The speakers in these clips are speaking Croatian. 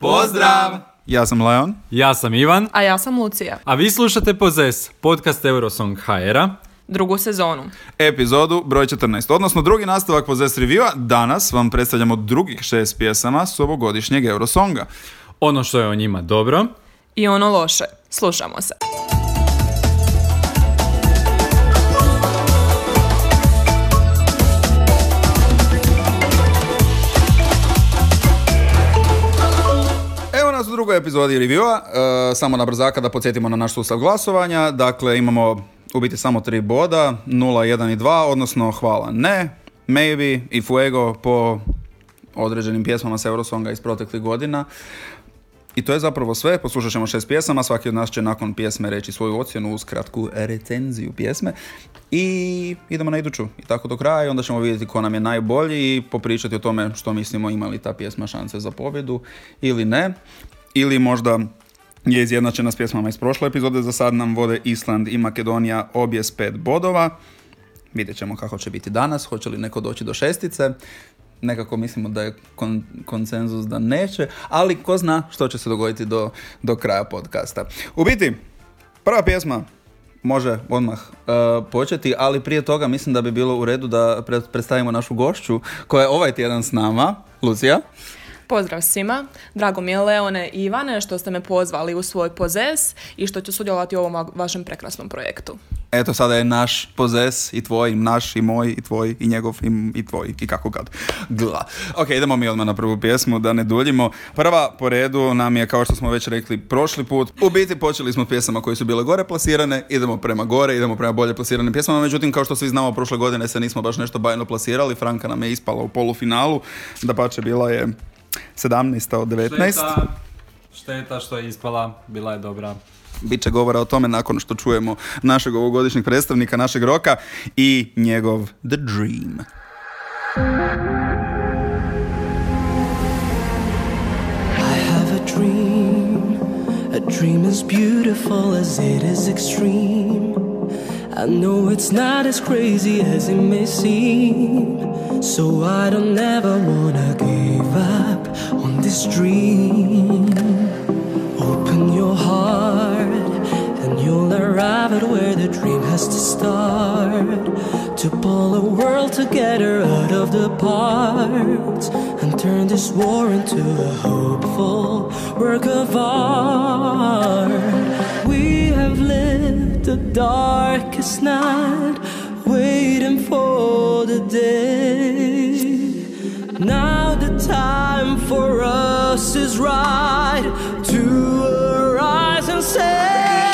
Pozdrav! Ja sam Leon. Ja sam Ivan, A ja sam Lucija. a vi slušate Pozes, podcast Eurosong HR-a. Drugu sezonu. Epizodu broj 14, odnosno drugi nastavak Possess Reviewa. Danas vam predstavljamo drugih šest pjesama s ovogodišnjeg Eurosonga. Ono što je o njima dobro, I ono loše. Slušamo se. Drugoj epizodi reviewa, e, samo na brzaka da podsjetimo na naš sustav glasovanja. Dakle, imamo u biti samo tri boda, 0, 1 i 2, odnosno hvala ne, maybe i fuego po određenim pjesmama s Eurosonga iz proteklih godina. I to je zapravo sve, poslušat ćemo šest pjesama, svaki od nas će nakon pjesme reći svoju ocjenu uz kratku recenziju pjesme i idemo na iduću i tako do kraja i onda ćemo vidjeti ko nam je najbolji i popričati o tome što mislimo ima li ta pjesma šanse za pobjedu ili ne ili možda je izjednačena s pjesmama iz prošle epizode, za sad nam vode Island i Makedonija obje s pet bodova. Vidjet ćemo kako će biti danas, hoće li neko doći do šestice. Nekako mislimo da je kon- konsenzus da neće, ali ko zna što će se dogoditi do, do kraja podcasta. U biti, prva pjesma može odmah uh, početi, ali prije toga mislim da bi bilo u redu da pred- predstavimo našu gošću koja je ovaj tjedan s nama, Lucija. Pozdrav svima. Drago mi je Leone i Ivane što ste me pozvali u svoj pozes i što ću sudjelovati u ovom va- vašem prekrasnom projektu. Eto, sada je naš pozes i tvoj, i naš i moj i tvoj i njegov i, i tvoj i kako kad. Gla. Ok, idemo mi odmah na prvu pjesmu da ne duljimo. Prva po redu nam je, kao što smo već rekli prošli put, u biti počeli smo pjesama koje su bile gore plasirane, idemo prema gore, idemo prema bolje plasiranim pjesmama, međutim, kao što svi znamo, prošle godine se nismo baš nešto bajno plasirali, Franka nam je ispala u polufinalu, da pače bila je 17. od 19. šteta, šteta što je ispala, bila je dobra. Biće govora o tome nakon što čujemo našeg ovogodišnjeg predstavnika, našeg roka i njegov The Dream. I have a dream. A dream as beautiful as it is extreme. I know it's not as crazy as it may seem. So I don't ever wanna give up this dream. Open your heart and you'll arrive at where the dream has to start. To pull a world together out of the parts and turn this war into a hopeful work of art. We have lived the darkest night, waiting for the day. Now the time for us is right to arise and say,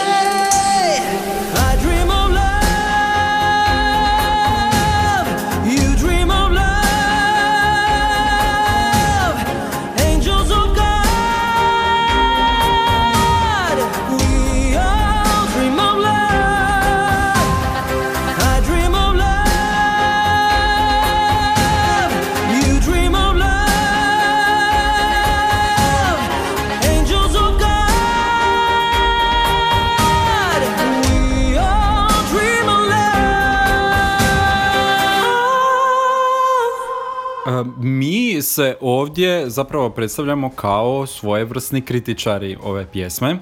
Mi se ovdje zapravo predstavljamo kao svojevrsni kritičari ove pjesme.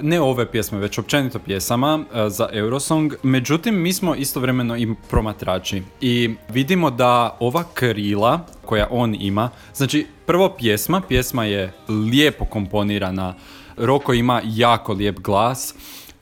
Ne ove pjesme, već općenito pjesama e, za Eurosong. Međutim, mi smo istovremeno i promatrači. I vidimo da ova krila koja on ima, znači prvo pjesma, pjesma je lijepo komponirana, Roko ima jako lijep glas,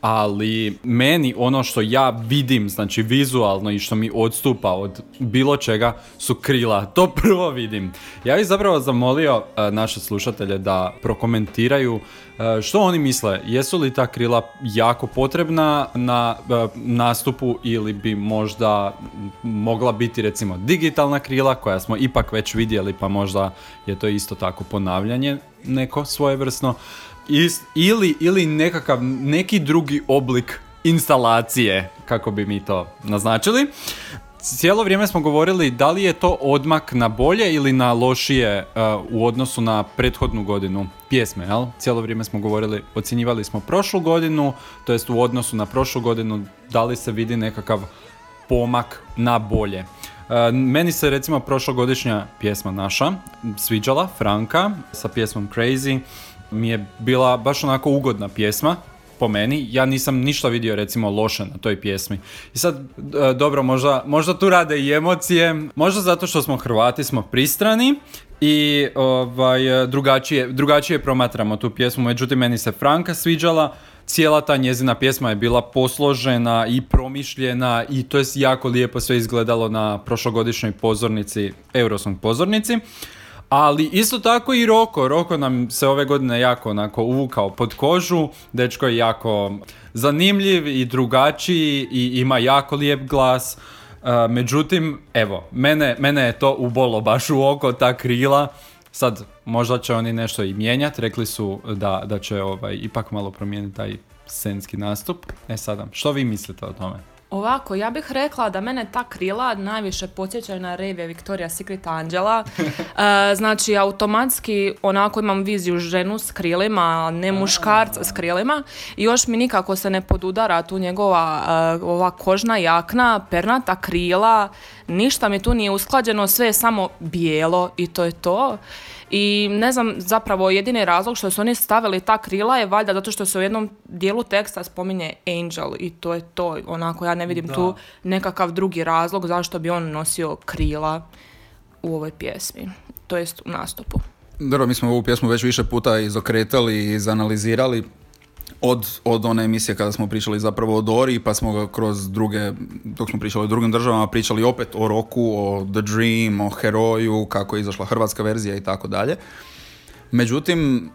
ali meni ono što ja vidim, znači vizualno i što mi odstupa od bilo čega su krila. To prvo vidim. Ja bih zapravo zamolio e, naše slušatelje da prokomentiraju e, što oni misle. Jesu li ta krila jako potrebna na e, nastupu ili bi možda mogla biti recimo digitalna krila koja smo ipak već vidjeli pa možda je to isto tako ponavljanje neko svojevrsno. Is- ili, ili nekakav, neki drugi oblik instalacije, kako bi mi to naznačili. Cijelo vrijeme smo govorili da li je to odmak na bolje ili na lošije uh, u odnosu na prethodnu godinu pjesme, jel? Cijelo vrijeme smo govorili, ocjenjivali smo prošlu godinu, to jest u odnosu na prošlu godinu, da li se vidi nekakav pomak na bolje. Uh, meni se recimo prošlogodišnja pjesma naša sviđala, Franka, sa pjesmom Crazy, mi je bila baš onako ugodna pjesma, po meni, ja nisam ništa vidio recimo loše na toj pjesmi. I sad, e, dobro, možda, možda tu rade i emocije, možda zato što smo Hrvati, smo pristrani i ovaj, drugačije, drugačije promatramo tu pjesmu, međutim meni se Franka sviđala, cijela ta njezina pjesma je bila posložena i promišljena i to je jako lijepo sve izgledalo na prošlogodišnjoj pozornici, Eurosong pozornici. Ali isto tako i Roko. Roko nam se ove godine jako onako uvukao pod kožu. Dečko je jako zanimljiv i drugačiji i ima jako lijep glas. Uh, međutim, evo, mene, mene je to ubolo baš u oko, ta krila. Sad, možda će oni nešto i mijenjati. Rekli su da, da će ovaj, ipak malo promijeniti taj scenski nastup. E sada, što vi mislite o tome? Ovako, ja bih rekla da mene ta krila najviše podsjećaju na revije Victoria Secret Angela. E, znači, automatski onako imam viziju ženu s krilima, ne muškarca s krilima. I još mi nikako se ne podudara tu njegova e, ova kožna jakna, pernata krila. Ništa mi tu nije usklađeno, sve je samo bijelo i to je to. I ne znam, zapravo jedini razlog što su oni stavili ta krila je valjda zato što se u jednom dijelu teksta spominje Angel i to je to. Onako, ja ne vidim tu nekakav drugi razlog zašto bi on nosio krila u ovoj pjesmi, to jest u nastupu. Dobro, mi smo ovu pjesmu već više puta izokretali i izanalizirali od, od one emisije kada smo pričali zapravo o Dori, pa smo ga kroz druge, dok smo pričali o drugim državama, pričali opet o Roku, o The Dream, o Heroju, kako je izašla hrvatska verzija i tako dalje. Međutim,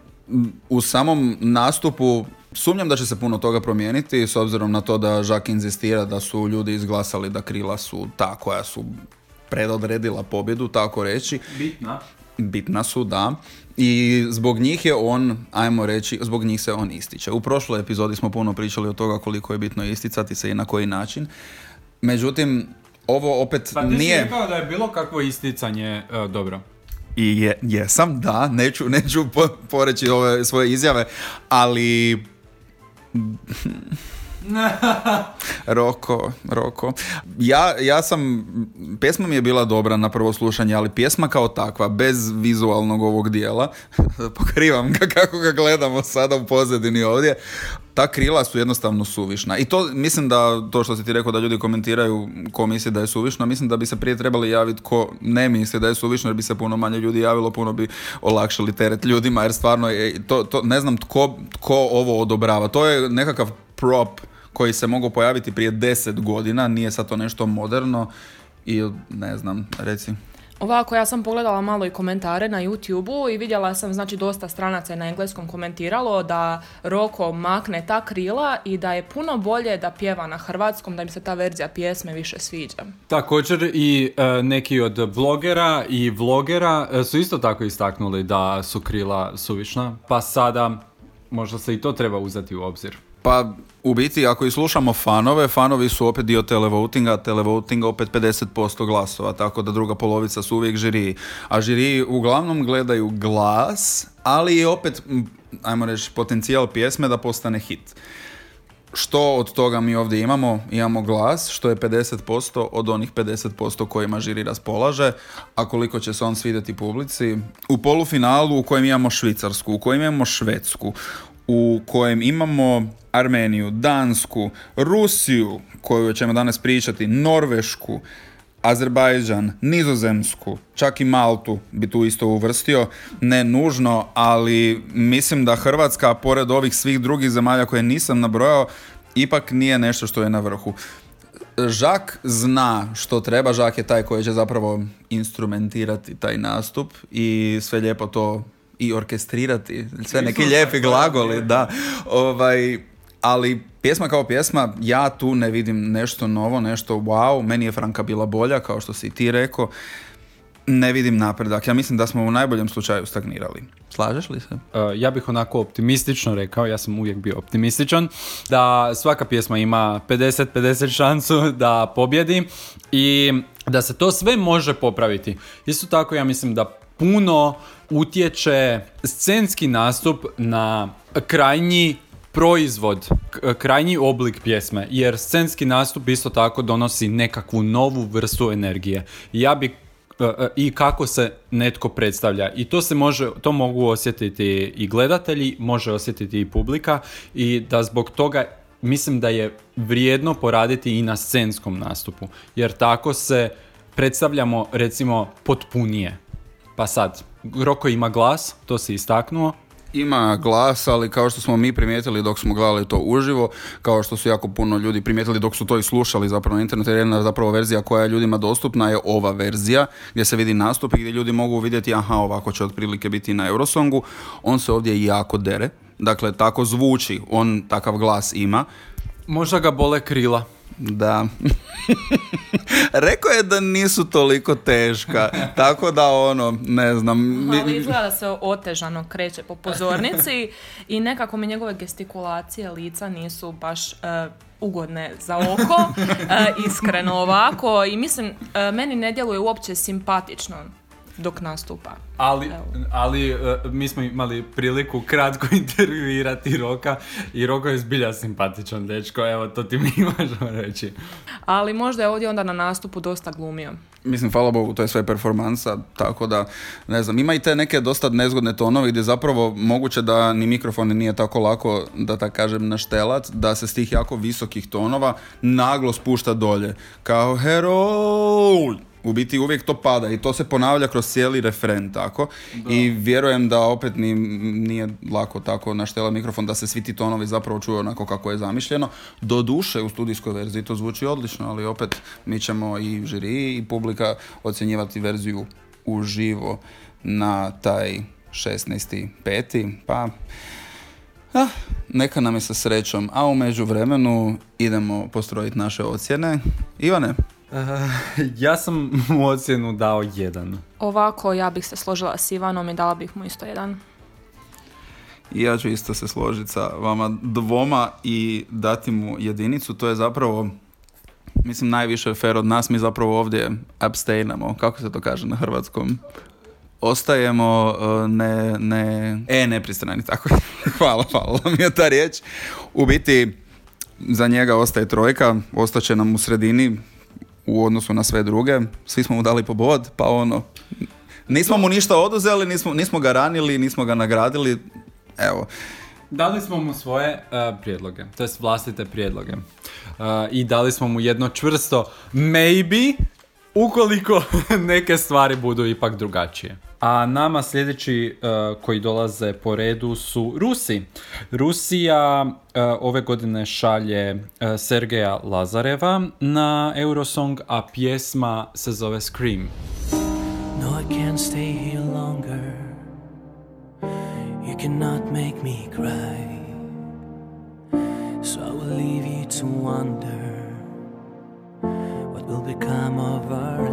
u samom nastupu sumnjam da će se puno toga promijeniti s obzirom na to da Žak inzistira da su ljudi izglasali da krila su ta koja su predodredila pobjedu, tako reći. Bitna. Bitna su, da. I zbog njih je on, ajmo reći, zbog njih se on ističe. U prošloj epizodi smo puno pričali o toga koliko je bitno isticati se i na koji način. Međutim, ovo opet Pa ti nije... si rekao da je bilo kakvo isticanje e, dobro. I je, jesam, da, neću, neću po, poreći ove svoje izjave, ali... Roko, Roko. Ja, ja sam, pjesma mi je bila dobra na prvo slušanje, ali pjesma kao takva, bez vizualnog ovog dijela, pokrivam ga kako ga gledamo sada u pozadini ovdje, ta krila su jednostavno suvišna. I to, mislim da, to što si ti rekao da ljudi komentiraju ko misli da je suvišno, mislim da bi se prije trebali javiti ko ne misli da je suvišno, jer bi se puno manje ljudi javilo, puno bi olakšali teret ljudima, jer stvarno je, to, to, ne znam tko, tko ovo odobrava. To je nekakav prop koji se mogu pojaviti prije deset godina, nije sad to nešto moderno i ne znam, reci. Ovako, ja sam pogledala malo i komentare na YouTube-u i vidjela sam, znači, dosta stranaca je na engleskom komentiralo da Roko makne ta krila i da je puno bolje da pjeva na hrvatskom, da im se ta verzija pjesme više sviđa. Također i e, neki od blogera i vlogera e, su isto tako istaknuli da su krila suvišna, pa sada možda se i to treba uzeti u obzir. Pa u biti ako i slušamo fanove, fanovi su opet dio televotinga, televotinga opet 50% glasova, tako da druga polovica su uvijek žiri. A žiri uglavnom gledaju glas, ali i opet, ajmo reći, potencijal pjesme da postane hit. Što od toga mi ovdje imamo? Imamo glas, što je 50% od onih 50% kojima žiri raspolaže, a koliko će se on svidjeti publici. U polufinalu u kojem imamo Švicarsku, u kojem imamo Švedsku, u kojem imamo Armeniju, Dansku, Rusiju, koju ćemo danas pričati, Norvešku, Azerbajdžan, Nizozemsku, čak i Maltu bi tu isto uvrstio, ne nužno, ali mislim da Hrvatska, pored ovih svih drugih zemalja koje nisam nabrojao, ipak nije nešto što je na vrhu. Žak zna što treba, Žak je taj koji će zapravo instrumentirati taj nastup i sve lijepo to i orkestrirati, sve neki lijepi glagoli, da. Ovaj, ali pjesma kao pjesma, ja tu ne vidim nešto novo, nešto wow, meni je Franka bila bolja, kao što si i ti rekao. Ne vidim napredak, ja mislim da smo u najboljem slučaju stagnirali. Slažeš li se? Uh, ja bih onako optimistično rekao, ja sam uvijek bio optimističan, da svaka pjesma ima 50-50 šansu da pobjedi i da se to sve može popraviti. Isto tako ja mislim da puno utječe scenski nastup na krajnji proizvod, krajnji oblik pjesme, jer scenski nastup isto tako donosi nekakvu novu vrstu energije. Ja bi e, e, i kako se netko predstavlja. I to se može to mogu osjetiti i gledatelji može osjetiti i publika. I da zbog toga mislim da je vrijedno poraditi i na scenskom nastupu jer tako se predstavljamo recimo potpunije pa sad Roko ima glas to si istaknuo Ima glas, ali kao što smo mi primijetili dok smo gledali to uživo, kao što su jako puno ljudi primijetili dok su to i slušali zapravo na internetu, jer jedna zapravo verzija koja je ljudima dostupna je ova verzija, gdje se vidi nastup i gdje ljudi mogu vidjeti, aha, ovako će otprilike biti na Eurosongu. On se ovdje jako dere, dakle, tako zvuči, on takav glas ima. možda ga bole krila Da. Rekao je da nisu toliko teška, tako da ono, ne znam. Ali izgleda da se otežano kreće po pozornici i nekako mi njegove gestikulacije lica nisu baš e, ugodne za oko, e, iskreno ovako i mislim, e, meni ne djeluje uopće simpatično dok nastupa. Ali, Evo. ali e, mi smo imali priliku kratko intervjuirati Roka i Roko je zbilja simpatičan dečko, evo to ti mi možemo reći. Ali možda je ovdje onda na nastupu dosta glumio. Mislim, hvala Bogu, to je sve performansa, tako da, ne znam, ima i te neke dosta nezgodne tonove gdje zapravo moguće da ni mikrofon nije tako lako, da tak kažem, naštelat, da se s tih jako visokih tonova naglo spušta dolje. Kao heroj! U biti uvijek to pada i to se ponavlja kroz cijeli refren, tako. I vjerujem da opet ni, nije lako tako naštela mikrofon da se svi ti tonovi zapravo čuju onako kako je zamišljeno. Do duše u studijskoj verziji to zvuči odlično, ali opet mi ćemo i žiri i publika ocjenjivati verziju uživo na taj 16.5. Pa Ah, neka nam je sa srećom, a u međuvremenu idemo postrojiti naše ocjene. Ivane, ja sam mu ocjenu dao jedan. Ovako ja bih se složila s Ivanom i dala bih mu isto jedan. I ja ću isto se složiti sa vama dvoma i dati mu jedinicu. To je zapravo, mislim, najviše fair od nas. Mi zapravo ovdje abstainamo, kako se to kaže na hrvatskom? Ostajemo uh, ne, ne, e, nepristrani, tako je. hvala, hvala mi je ta riječ. U biti, za njega ostaje trojka, ostaće nam u sredini u odnosu na sve druge. Svi smo mu dali po bod, pa ono, nismo mu ništa oduzeli, nismo, nismo ga ranili, nismo ga nagradili. Evo, Dali smo mu svoje e, prijedloge, to jest vlastite prijedloge. E, I dali smo mu jedno čvrsto maybe ukoliko neke stvari budu ipak drugačije. A nama sljedeći e, koji dolaze po redu su Rusi. Rusija e, ove godine šalje e, Sergeja Lazareva na Eurosong, a pjesma se zove Scream. No, I can't stay here longer. You cannot make me cry. So I will leave you to wonder what will become of our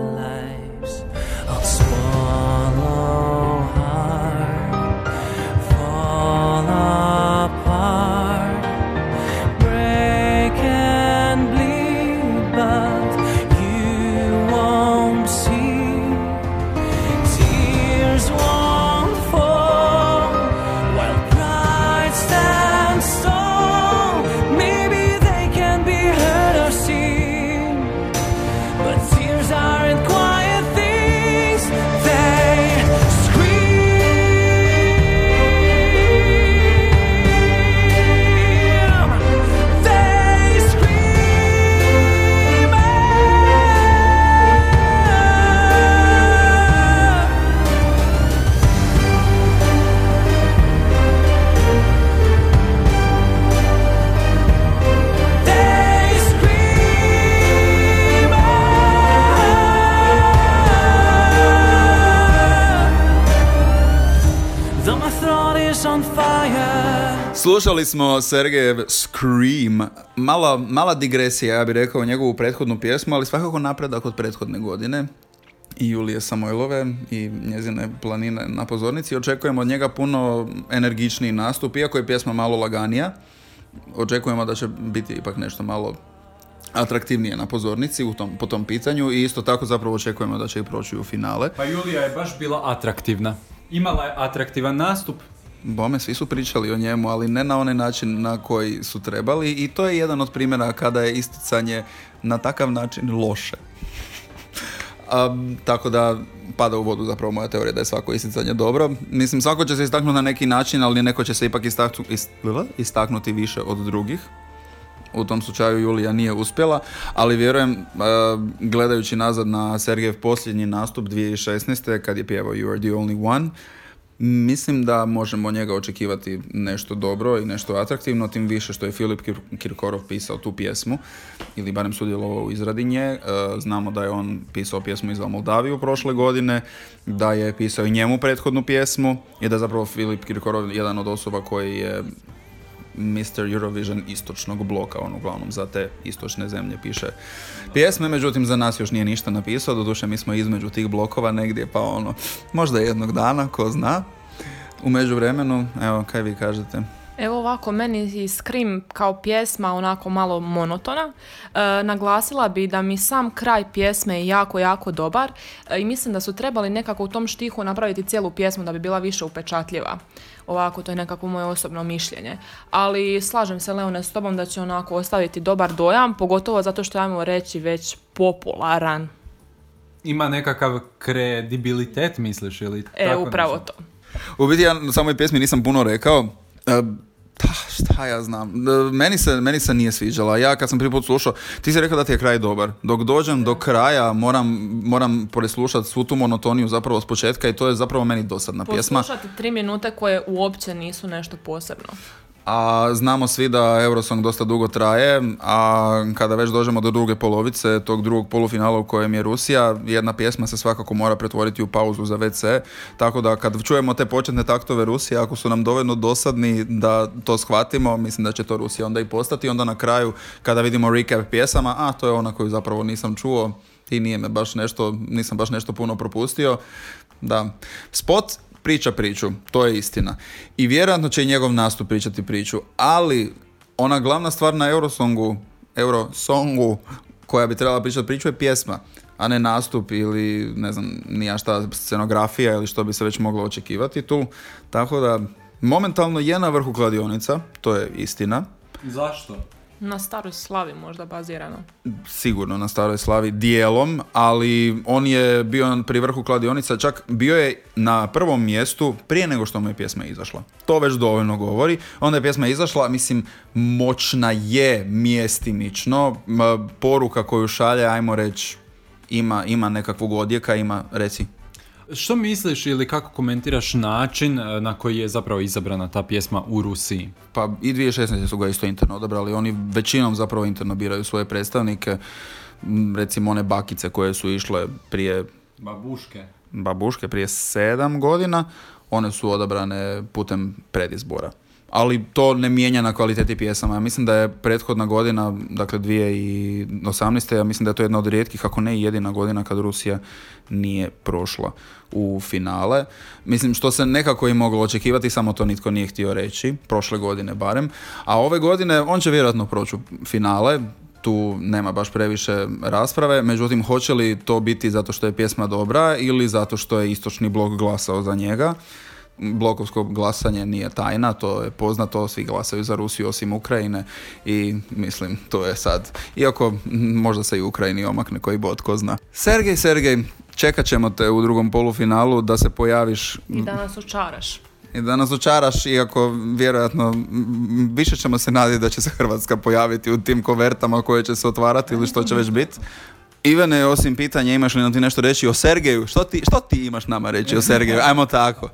Slušali smo Sergejev Scream, mala, mala digresija, ja bih rekao, njegovu prethodnu pjesmu, ali svakako napredak od prethodne godine i Julije Samojlove i njezine planine na pozornici. Očekujemo od njega puno energičniji nastup, iako je pjesma malo laganija. Očekujemo da će biti ipak nešto malo atraktivnije na pozornici u tom, po tom pitanju i isto tako zapravo očekujemo da će i proći u finale. Pa Julija je baš bila atraktivna. Imala je atraktivan nastup, Bome, svi su pričali o njemu, ali ne na onaj način na koji su trebali i to je jedan od primjera kada je isticanje na takav način loše. A, tako da pada u vodu zapravo moja teorija da je svako isticanje dobro. Mislim, svako će se istaknuti na neki način, ali neko će se ipak istaknu, ist- istaknuti više od drugih. U tom slučaju Julija nije uspjela, ali vjerujem, e, gledajući nazad na Sergejev posljednji nastup 2016. kad je pjevao You are the only one, Mislim da možemo njega očekivati nešto dobro i nešto atraktivno, tim više što je Filip Kir- Kirkorov pisao tu pjesmu, ili barem sudjelovao u izradi nje. E, Znamo da je on pisao pjesmu iz Moldaviju prošle godine, da je pisao i njemu prethodnu pjesmu i da je zapravo Filip Kirkorov jedan od osoba koji je Mr. Eurovision istočnog bloka, on uglavnom za te istočne zemlje piše pjesme, međutim za nas još nije ništa napisao, doduše mi smo između tih blokova negdje, pa ono, možda jednog dana, ko zna. U međuvremenu, evo, kaj vi kažete? Evo ovako, meni i Scream kao pjesma onako malo monotona. E, naglasila bi da mi sam kraj pjesme je jako, jako dobar e, i mislim da su trebali nekako u tom štihu napraviti cijelu pjesmu da bi bila više upečatljiva. Ovako, to je nekako moje osobno mišljenje. Ali slažem se, Leone, s tobom da će onako ostaviti dobar dojam, pogotovo zato što, ajmo reći, već popularan. Ima nekakav kredibilitet, misliš, ili E, tako upravo nešto? to. U biti ja na samoj pjesmi nisam puno rekao. Ta, šta ja znam. E, Meni se, meni se nije sviđala. Ja kad sam prvi put slušao, ti si rekao da ti je kraj dobar. Dok dođem do kraja moram, moram preslušati svu tu monotoniju zapravo s početka i to je zapravo meni dosadna pjesma. Poslušati tri minute koje uopće nisu nešto posebno. A znamo svi da Eurosong dosta dugo traje, a kada već dođemo do druge polovice, tog drugog polufinala u kojem je Rusija, jedna pjesma se svakako mora pretvoriti u pauzu za WC, tako da kad čujemo te početne taktove Rusije, ako su nam dovoljno dosadni da to shvatimo, mislim da će to Rusija onda i postati, onda na kraju kada vidimo recap pjesama, a to je ona koju zapravo nisam čuo i nije me baš nešto, nisam baš nešto puno propustio. Da, spot priča priču, to je istina. I vjerojatno će i njegov nastup pričati priču, ali ona glavna stvar na Eurosongu, Eurosongu koja bi trebala pričati priču je pjesma, a ne nastup ili ne znam, nija šta, scenografija ili što bi se već moglo očekivati tu. Tako da, momentalno je na vrhu kladionica, to je istina. Zašto? Na staroj slavi možda bazirano. sigurno na staroj slavi dijelom, ali on je bio pri vrhu kladionica, čak bio je na prvom mjestu prije nego što mu je pjesma izašla. To već dovoljno govori. Onda je pjesma izašla, mislim, moćna je mjestimično. Poruka koju šalje, ajmo reći, ima, ima nekakvog odjeka, ima, reci. Što misliš ili kako komentiraš način e, na koji je zapravo izabrana ta pjesma u Rusiji? Pa i 2016. su ga isto interno odabrali. Oni većinom zapravo interno biraju svoje predstavnike. Recimo one bakice koje su išle prije Babuške. babuške prije sedam godina, one su odabrane putem predizbora. Ali to ne mijenja na kvaliteti pjesama. Ja mislim da je prethodna godina, dakle 2018. Ja mislim da je to jedna od rijetkih, ako ne i jedina godina kad Rusija nije prošla u finale. Mislim što se nekako i moglo očekivati, samo to nitko nije htio reći, prošle godine barem. A ove godine on će vjerojatno proći u finale, tu nema baš previše rasprave, međutim hoće li to biti zato što je pjesma dobra ili zato što je istočni blok glasao za njega. Blokovsko glasanje nije tajna, to je poznato, svi glasaju za Rusiju osim Ukrajine i mislim to je sad, iako možda se i Ukrajini omakne koji bod, ko zna. Sergej, Sergej, čekat ćemo te u drugom polufinalu da se pojaviš I da nas očaraš. i da nas očaraš, iako vjerojatno više ćemo se nadati da će se Hrvatska pojaviti u tim kovertama koje će se otvarati ili što će već biti. Ivane, osim pitanja, imaš li nam ti nešto reći o Sergeju? Što ti, što ti imaš nama reći o Sergeju? Ajmo tako.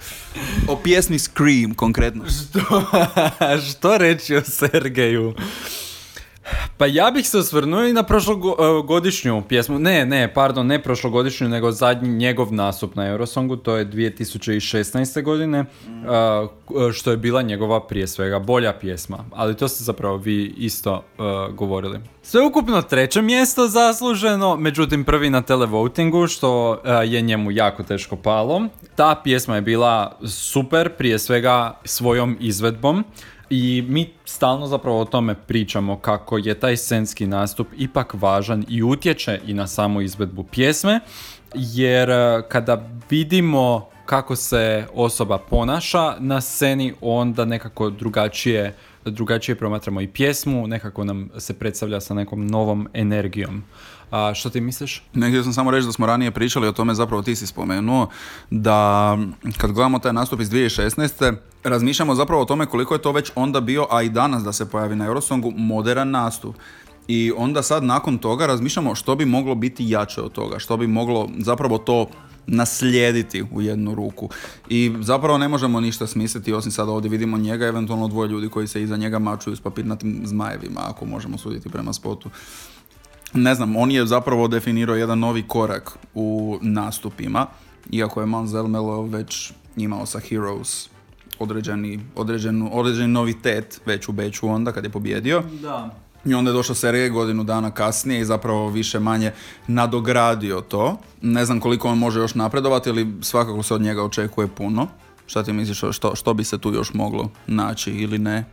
O pjesmi Scream, konkretno. Što, što reći o Sergeju? Pa ja bih se osvrnuo i na prošlogodišnju pjesmu. Ne, ne, pardon, ne prošlogodišnju, nego zadnji njegov nastup na Eurosongu, to je 2016. godine, a, što je bila njegova prije svega bolja pjesma. Ali to ste zapravo vi isto a, govorili. Sveukupno treće mjesto zasluženo, međutim prvi na televotingu, što je njemu jako teško palo. Ta pjesma je bila super, prije svega svojom izvedbom. I mi stalno zapravo o tome pričamo kako je taj scenski nastup ipak važan i utječe i na samu izvedbu pjesme, jer e, kada vidimo kako se osoba ponaša na sceni, onda nekako drugačije drugačije promatramo i pjesmu, nekako nam se predstavlja sa nekom novom energijom. A što ti misliš? Ne, htio sam samo reći da smo ranije pričali o tome, zapravo ti si spomenuo, da kad gledamo taj nastup iz 2016. razmišljamo zapravo o tome koliko je to već onda bio, a i danas da se pojavi na Eurosongu, modern nastup. I onda sad nakon toga razmišljamo što bi moglo biti jače od toga, što bi moglo zapravo to naslijediti u jednu ruku. I zapravo ne možemo ništa smisliti, osim sada ovdje vidimo njega, eventualno dvoje ljudi koji se iza njega mačuju s papirnatim zmajevima, ako možemo suditi prema spotu. Ne znam, on je zapravo definirao jedan novi korak u nastupima, iako je Man Zelmelo već imao sa Heroes određeni, određenu, određeni novitet već u Beču onda kad je pobjedio. Da. I onda je došao Sergej godinu dana kasnije i zapravo više manje nadogradio to. Ne znam koliko on može još napredovati, ali svakako se od njega očekuje puno. Šta ti misliš, što, što bi se tu još moglo naći ili ne?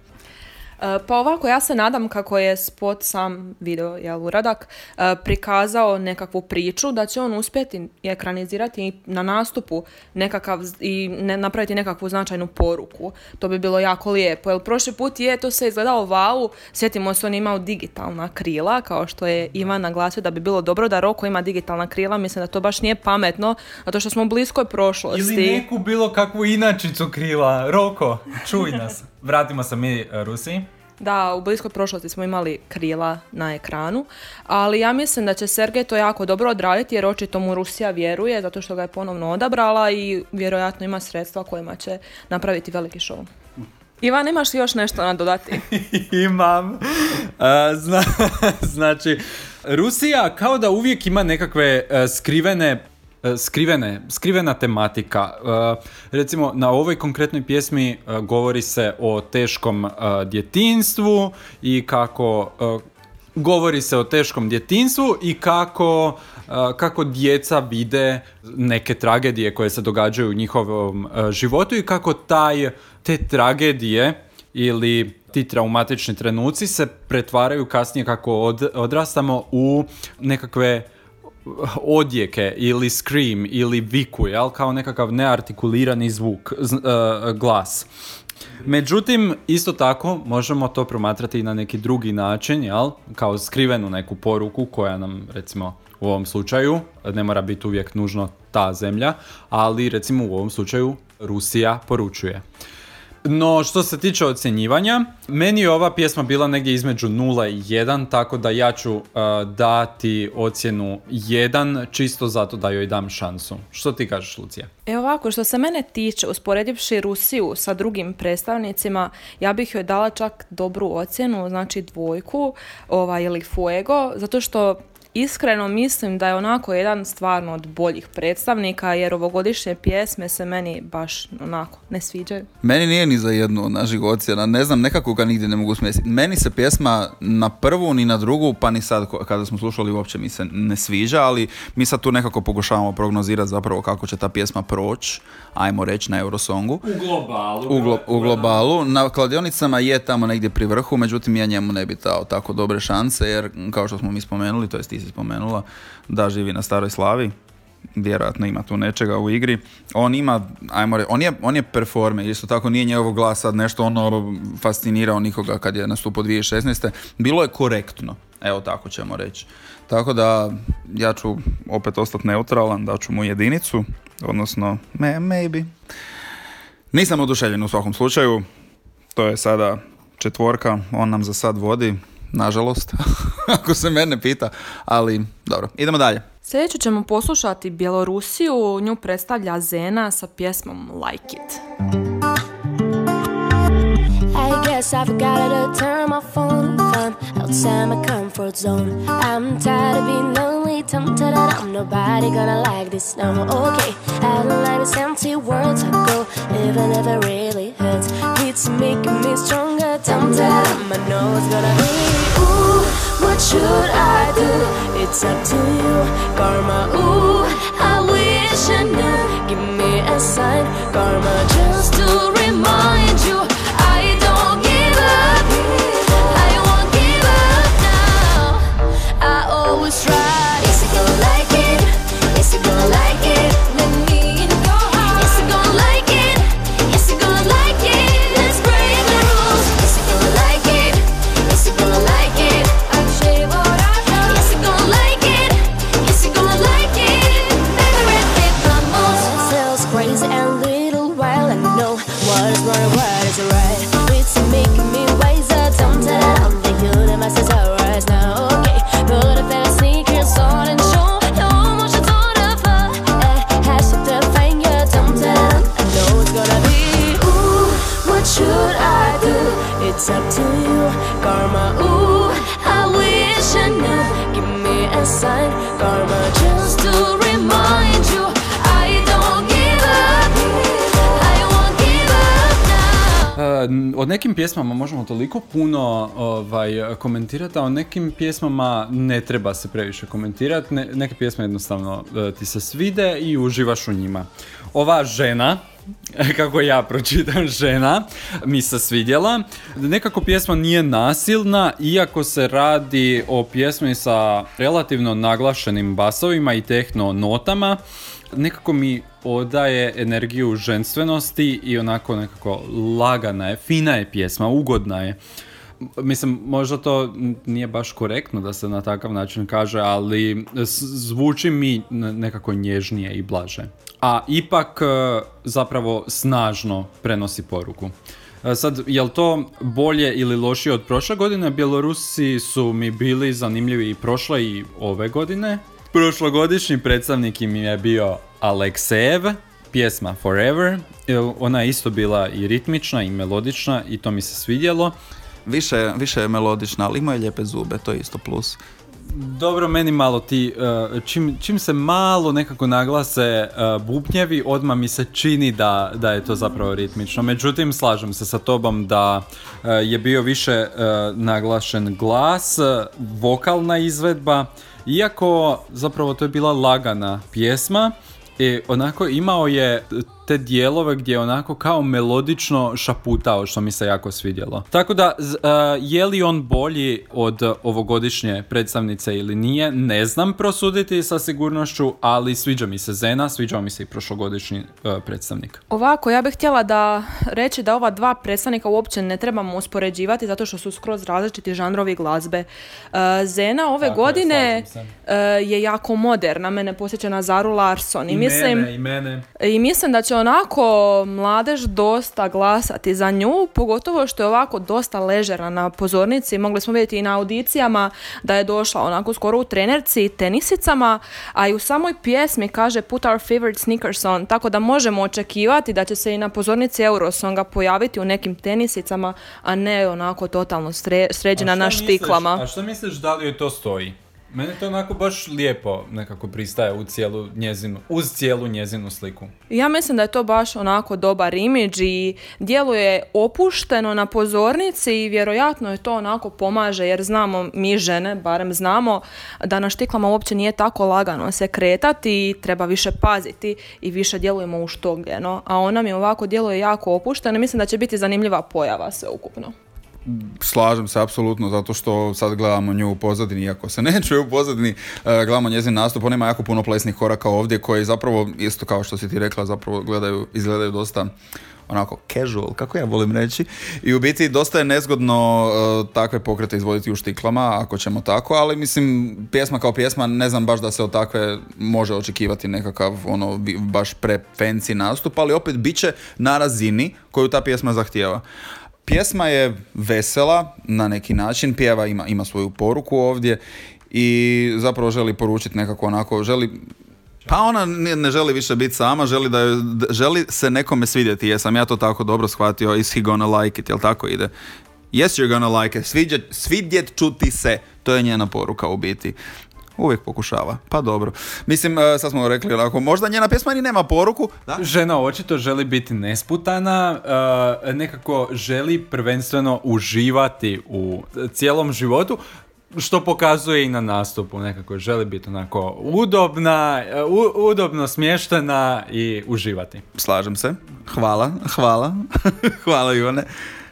E, Pa ovako, ja se nadam kako je spot sam video, jel, uradak, e, prikazao nekakvu priču, da će on uspjeti ekranizirati na nastupu nekakav, i ne, napraviti nekakvu značajnu poruku. To bi bilo jako lijepo, jer prošli put je to se izgledalo wow, sjetimo se on imao digitalna krila, kao što je Ivan naglasio da bi bilo dobro da Roko ima digitalna krila, mislim da to baš nije pametno, zato što smo u bliskoj prošlosti. Ili neku bilo kakvu inačicu krila. Roko, čuj nas. Vratimo se mi e, Rusiji. Da, u bliskoj prošlosti smo imali krila na ekranu, ali ja mislim da će Sergej to jako dobro odraditi jer očito mu Rusija vjeruje zato što ga je ponovno odabrala i vjerojatno ima sredstva kojima će napraviti veliki show. Ivan, imaš li još nešto nadodati? Imam. E, zna- znači, Rusija kao da uvijek ima nekakve e, skrivene skrivene, skrivena tematika. E, recimo, na ovoj konkretnoj pjesmi e, govori se o teškom e, djetinstvu i kako e, govori se o teškom djetinstvu i kako, e, kako djeca vide neke tragedije koje se događaju u njihovom e, životu i kako taj, te tragedije ili ti traumatični trenuci se pretvaraju kasnije kako od, odrastamo u nekakve odjeke ili scream ili viku, jel? Kao nekakav neartikulirani zvuk, z- e, glas. Međutim, isto tako možemo to promatrati i na neki drugi način, jel? Kao skrivenu neku poruku koja nam, recimo, u ovom slučaju, ne mora biti uvijek nužno ta zemlja, ali recimo u ovom slučaju Rusija poručuje. No, što se tiče ocjenjivanja, meni je ova pjesma bila negdje između 0 i 1, tako da ja ću uh, dati ocjenu 1, čisto zato da joj dam šansu. Što ti kažeš, Lucija? E ovako, što se mene tiče, usporedivši Rusiju sa drugim predstavnicima, ja bih joj dala čak dobru ocjenu, znači dvojku ovaj, ili fuego, zato što iskreno mislim da je onako jedan stvarno od boljih predstavnika, jer ovogodišnje pjesme se meni baš onako ne sviđaju. Meni nije ni za jednu od naših ocjena, ne znam, nekako ga nigdje ne mogu smjestiti. Meni se pjesma na prvu ni na drugu, pa ni sad kada smo slušali uopće mi se ne sviđa, ali mi sad tu nekako pokušavamo prognozirati zapravo kako će ta pjesma proći, ajmo reći na Eurosongu. U globalu. U, glo- u globalu. Na kladionicama je tamo negdje pri vrhu, međutim ja njemu ne bi dao tako dobre šanse, jer kao što smo mi spomenuli, to jest spomenula, da živi na staroj slavi, vjerojatno ima tu nečega u igri. On ima, ajmo reći, on je, on je performer, isto tako nije njegov glas sad nešto ono fascinirao nikoga kad je nastupao 2016. Bilo je korektno, evo tako ćemo reći. Tako da ja ću opet ostati neutralan, daću mu jedinicu, odnosno me, maybe. Nisam oduševljen u svakom slučaju. To je sada četvorka, on nam za sad vodi, nažalost, ako se mene pita, ali dobro, idemo dalje. Sljedeću ćemo poslušati Bjelorusiju, nju predstavlja Zena sa pjesmom Like It. Guess I forgot to turn my phone on outside my comfort zone. I'm tired of being lonely, tempted that I'm nobody gonna like this no. Okay, I don't like this empty words I go, even if it never really hurts. It's making me stronger, tempted that I know it's gonna be. Ooh, what should I do? It's up to you, karma. Ooh, I wish I knew. Give me a sign, karma, just to right, it's alright. It's making me wiser. sometimes. I'm thinking that my sister right now. O nekim pjesmama možemo toliko puno ovaj, komentirati, a o nekim pjesmama ne treba se previše komentirati. Ne, neke pjesme jednostavno e, ti se svide i uživaš u njima. Ova žena, kako ja pročitam žena, mi se svidjela. Nekako pjesma nije nasilna, iako se radi o pjesmi sa relativno naglašenim basovima i tehno notama nekako mi odaje energiju ženstvenosti i onako nekako lagana je, fina je pjesma, ugodna je. Mislim, možda to nije baš korektno da se na takav način kaže, ali zvuči mi nekako nježnije i blaže. A ipak e, zapravo snažno prenosi poruku. E, Sad, jel to bolje ili lošije od prošle godine? Bjelorusi su mi bili zanimljivi i prošle i ove godine. Prošlogodišnji predstavnik im je bio Aleksejev, pjesma Forever. E, Ona je isto bila i ritmična i melodična i to mi se svidjelo. Više, više je melodična, ali ima i lijepe zube, to je isto plus. Dobro, meni malo ti, e, čim, čim se malo nekako naglase e, bubnjevi, odmah mi se čini da, da je to zapravo ritmično. Međutim, slažem se sa tobom da je bio više naglašen glas, vokalna izvedba, iako zapravo to je bila lagana pjesma, i onako imao je te dijelove gdje je onako kao melodično šaputao što mi se jako svidjelo. Tako da z- e, je li on bolji od ovogodišnje predstavnice ili nije, ne znam prosuditi sa sigurnošću, ali sviđa mi se Zena, sviđao mi se i prošlogodišnji e, predstavnik. Ovako, ja bih htjela da reći da ova dva predstavnika uopće ne trebamo uspoređivati zato što su skroz različiti žanrovi glazbe. E, Zena ove Tako je, godine slažem e, je jako moderna, mene posjeća na Zaru Larson i, mislim i mene. i mislim da će onako mladež dosta glasati za nju, pogotovo što je ovako dosta ležera na pozornici. Mogli smo vidjeti i na audicijama da je došla onako skoro u trenerci i tenisicama, a i u samoj pjesmi kaže put our favorite sneakers on, tako da možemo očekivati da će se i na pozornici Eurosonga pojaviti u nekim tenisicama, a ne onako totalno sređena na štiklama. a što misliš da li joj to stoji? Mene to onako baš lijepo nekako pristaje u cijelu njezinu, uz cijelu njezinu sliku. Ja mislim da je to baš onako dobar imidž i djeluje opušteno na pozornici i vjerojatno je to onako pomaže jer znamo, mi žene barem znamo da na štiklama uopće nije tako lagano se kretati i treba više paziti i više djelujemo uštogljeno, a ona mi ovako djeluje jako opušteno i mislim da će biti zanimljiva pojava sve ukupno. Slažem se apsolutno zato što sad gledamo nju u pozadini, iako se ne čuje u pozadini, e, gledamo njezin nastup, ona ima jako puno plesnih koraka ovdje koji zapravo, isto kao što si ti rekla, zapravo gledaju, izgledaju dosta onako casual, kako ja volim reći. I u biti dosta je nezgodno e, takve pokrete izvoditi u štiklama, ako ćemo tako, ali mislim, pjesma kao pjesma, ne znam baš da se od takve može očekivati nekakav ono baš pre fancy nastup, ali opet bit će na razini koju ta pjesma zahtijeva. Pjesma je vesela na neki način, pjeva ima, ima svoju poruku ovdje i zapravo želi poručiti nekako onako, želi pa ona ne, želi više biti sama, želi da želi se nekome svidjeti. Jesam ja to tako dobro shvatio, is he gonna like it, jel tako ide? Yes, you're gonna like it, svidjet, svidjet ću ti se, to je njena poruka u biti. Uvijek pokušava, pa dobro. Mislim, e, sad smo rekli onako, možda njena pjesma ni nema poruku, da? Žena očito želi biti nesputana, uh, nekako želi prvenstveno uživati u cijelom životu, što pokazuje i na nastupu, nekako želi biti onako udobna, uh, u- udobno smještena i uživati. Slažem se. Hvala, hvala. hvala Ivane.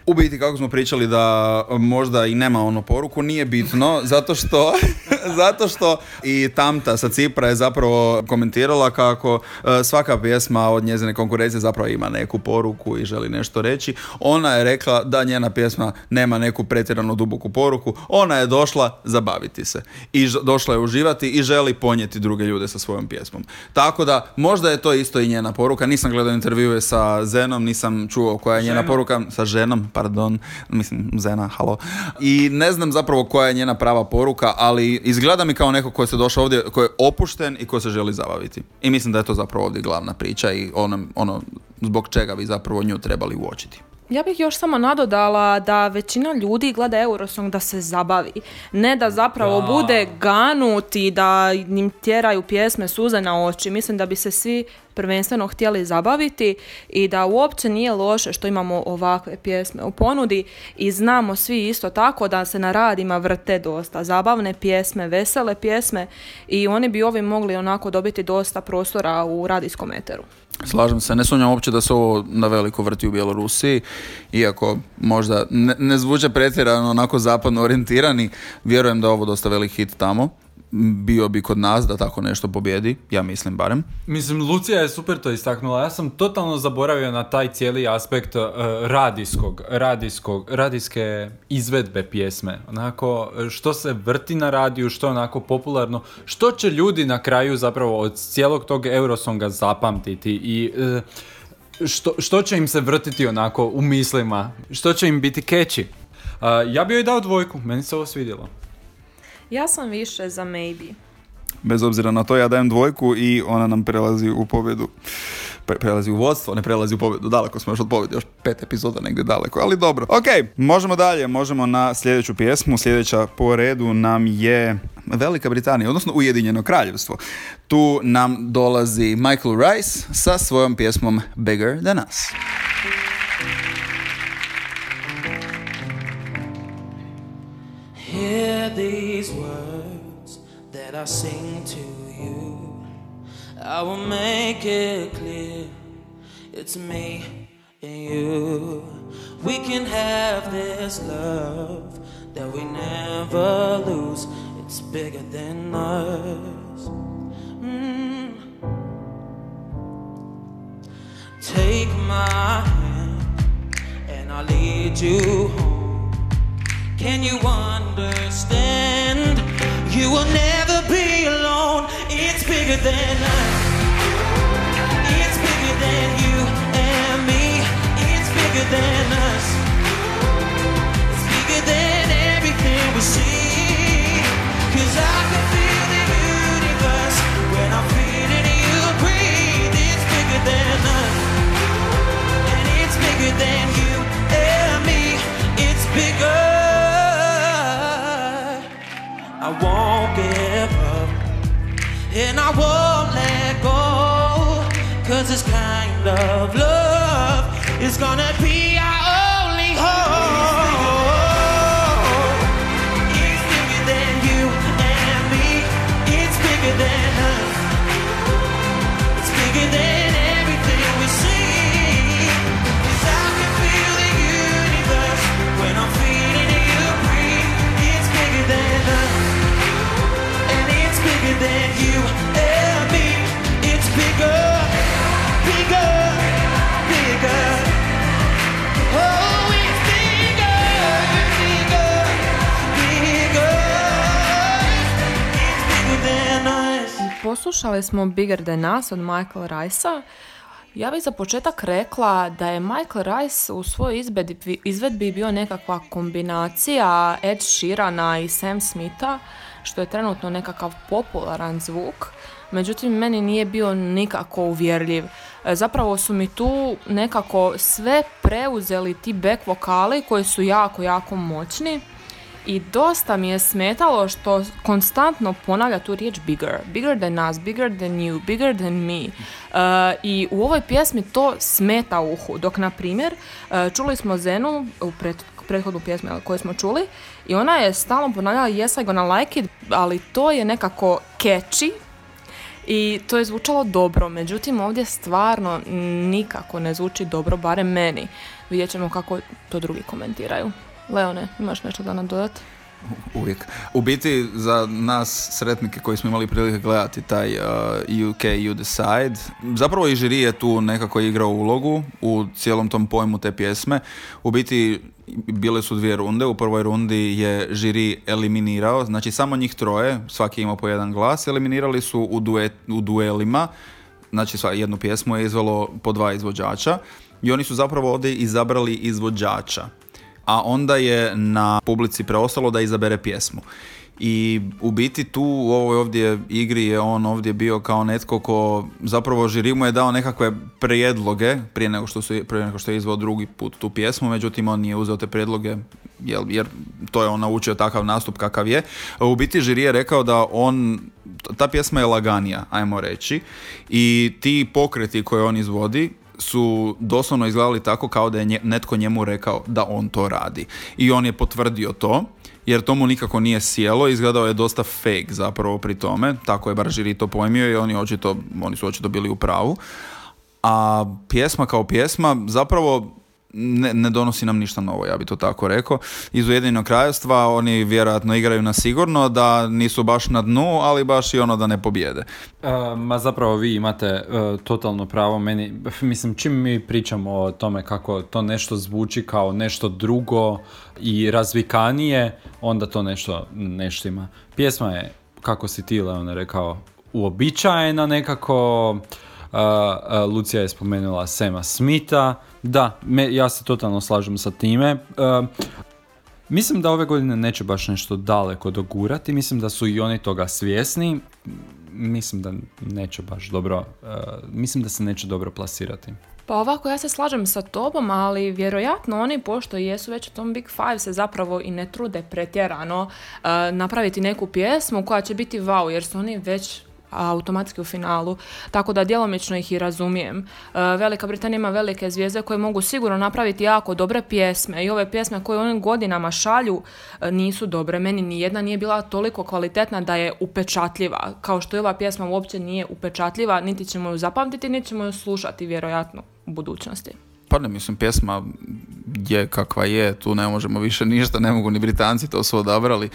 U biti kako smo pričali da možda i nema ono poruku, nije bitno, zato što, zato što i Tamta sa Cipra je zapravo komentirala kako e, svaka pjesma od njezine konkurencije zapravo ima neku poruku i želi nešto reći. Ona je rekla da njena pjesma nema neku pretjerano duboku poruku, ona je došla zabaviti se i došla je uživati i želi ponijeti druge ljude sa svojom pjesmom. Tako da možda je to isto i njena poruka. Nisam gledao intervjue sa Zenom, nisam čuo koja je njena poruka sa ženom, pardon, mislim Zena, halo. I ne znam zapravo koja je njena prava poruka, ali izgleda mi kao neko ko se došao ovdje, ko je opušten i ko se želi zabaviti. I mislim da je to zapravo ovdje glavna priča i ono, ono zbog čega bi zapravo nju trebali uočiti. Ja bih još samo nadodala da većina ljudi gleda Eurosong da se zabavi. Ne da zapravo Da. bude ganut i da im tjeraju pjesme suze na oči. Mislim da bi se svi prvenstveno htjeli zabaviti i da uopće nije loše što imamo ovakve pjesme u ponudi i znamo svi isto tako da se na radima vrte dosta zabavne pjesme, vesele pjesme i oni bi ovim mogli onako dobiti dosta prostora u radijskom eteru. Slažem se, ne sumnjam uopće da se ovo na veliko vrti u Bjelorusiji, iako možda ne, ne zvuče pretjerano onako zapadno orijentirani, vjerujem da je ovo dosta velik hit tamo. Bio bi kod nas da tako nešto pobjedi, ja mislim barem. Mislim, Lucija je super to istaknula. Ja sam totalno zaboravio na taj cijeli aspekt uh, radijskog, radijskog, radijske izvedbe pjesme. Onako, što se vrti na radiju, što je onako popularno, što će ljudi na kraju zapravo od cijelog tog Eurosonga zapamtiti i uh, što, što će im se vrtiti onako u mislima, što će im biti keći. Uh, ja bi joj dao dvojku, meni se ovo svidjelo. Ja sam više za maybe. Bez obzira na to, ja dajem dvojku i ona nam prelazi u pobjedu. Pre- prelazi u vodstvo, ne prelazi u pobjedu. Daleko smo još od pobjede, još pet epizoda negdje daleko, ali dobro. Ok, možemo dalje, možemo na sljedeću pjesmu. Sljedeća po redu nam je Velika Britanija, odnosno Ujedinjeno kraljevstvo. Tu nam dolazi Michael Rice sa svojom pjesmom Bigger Than Us. These words that I sing to you. I will make it clear it's me and you. We can have this love that we never lose. It's bigger than us. Mm. Take my hand and I'll lead you home. Can you understand? You will never be alone. It's bigger than us. It's bigger than you and me. It's bigger than us. It's bigger than everything we see. Cause I can feel the universe when I'm feeling you breathe. It's bigger than us. And it's bigger than I won't give up. And I won't let go. Cause this kind of love is gonna be Poslušali smo Bigger Than Us od Michael Rice-a. Ja bih za početak rekla da je Michael Rice u svojoj izvedbi, izvedbi bio nekakva kombinacija Ed Sheerana i Sam Smitha, što je trenutno nekakav popularan zvuk. Međutim, meni nije bio nikako uvjerljiv. E, Zapravo su mi tu nekako sve preuzeli ti back vokali koji su jako, jako moćni. I dosta mi je smetalo što konstantno ponavlja tu riječ bigger. Bigger than us, bigger than you, bigger than me. Uh, I u ovoj pjesmi to smeta uhu. Dok, na primjer, uh, čuli smo Zenu u pret, prethodnu pjesmu koju smo čuli i ona je stalno ponavljala yes I gonna like it, ali to je nekako catchy i to je zvučalo dobro, međutim ovdje stvarno nikako ne zvuči dobro, barem meni. Vidjet ćemo kako to drugi komentiraju. Leone, imaš nešto da nam dodati? Uvijek. U biti za nas sretnike koji smo imali prilike gledati taj uh, UK You Decide, zapravo i žiri je tu nekako igrao ulogu u cijelom tom pojmu te pjesme. U biti bile su dvije runde, u prvoj rundi je žiri eliminirao, znači samo njih troje, svaki imao po jedan glas, eliminirali su u, duet, u duelima, znači jednu pjesmu je izvelo po dva izvođača i oni su zapravo ovdje izabrali izvođača. A onda je na publici preostalo da izabere pjesmu. I u biti tu u ovoj ovdje igri je on ovdje bio kao netko ko zapravo žiri mu je dao nekakve prijedloge prije nego što, su, prije nego što je izvao drugi put tu pjesmu, međutim on nije uzeo te prijedloge jer, jer to je on naučio takav nastup kakav je. U biti žiri je rekao da on, ta pjesma je laganija, ajmo reći, i ti pokreti koje on izvodi su doslovno izgledali tako kao da je netko njemu rekao da on to radi. I on je potvrdio to, jer to mu nikako nije sjelo, izgledao je dosta fake zapravo pri tome, tako je bar žiri to pojmio i oni, očito, oni su očito bili u pravu. A pjesma kao pjesma zapravo ne, ne donosi nam ništa novo, ja bi to tako rekao. Iz Ujedinjenog kraljevstva oni vjerojatno igraju na sigurno da nisu baš na dnu, ali baš i ono da ne pobjede. E, ma zapravo vi imate e, totalno pravo meni, mislim čim mi pričamo o tome kako to nešto zvuči kao nešto drugo i razvikanije, onda to nešto ne štima. Pjesma je, kako si ti Leone rekao, uobičajena nekako, e, e, Lucija je spomenula Sema Smitha, da, me, ja se totalno slažem sa time. E, Mislim da ove godine neće baš nešto daleko dogurati, mislim da su i oni toga svjesni, mislim da neće baš dobro, e, mislim da se neće dobro plasirati. Pa ovako, ja se slažem sa tobom, ali vjerojatno oni, pošto jesu već u tom Big Five, se zapravo i ne trude pretjerano e, napraviti neku pjesmu koja će biti wow, jer su oni već automatski u finalu, tako da djelomično ih i razumijem. E, Velika Britanija ima velike zvijezde koje mogu sigurno napraviti jako dobre pjesme i ove pjesme koje oni godinama šalju e, nisu dobre. Meni ni jedna nije bila toliko kvalitetna da je upečatljiva, kao što i ova pjesma uopće nije upečatljiva, niti ćemo ju zapamtiti, niti ćemo ju slušati vjerojatno u budućnosti. Pa ne, mislim, pjesma je kakva je, tu ne možemo više ništa, ne mogu ni Britanci, to su odabrali.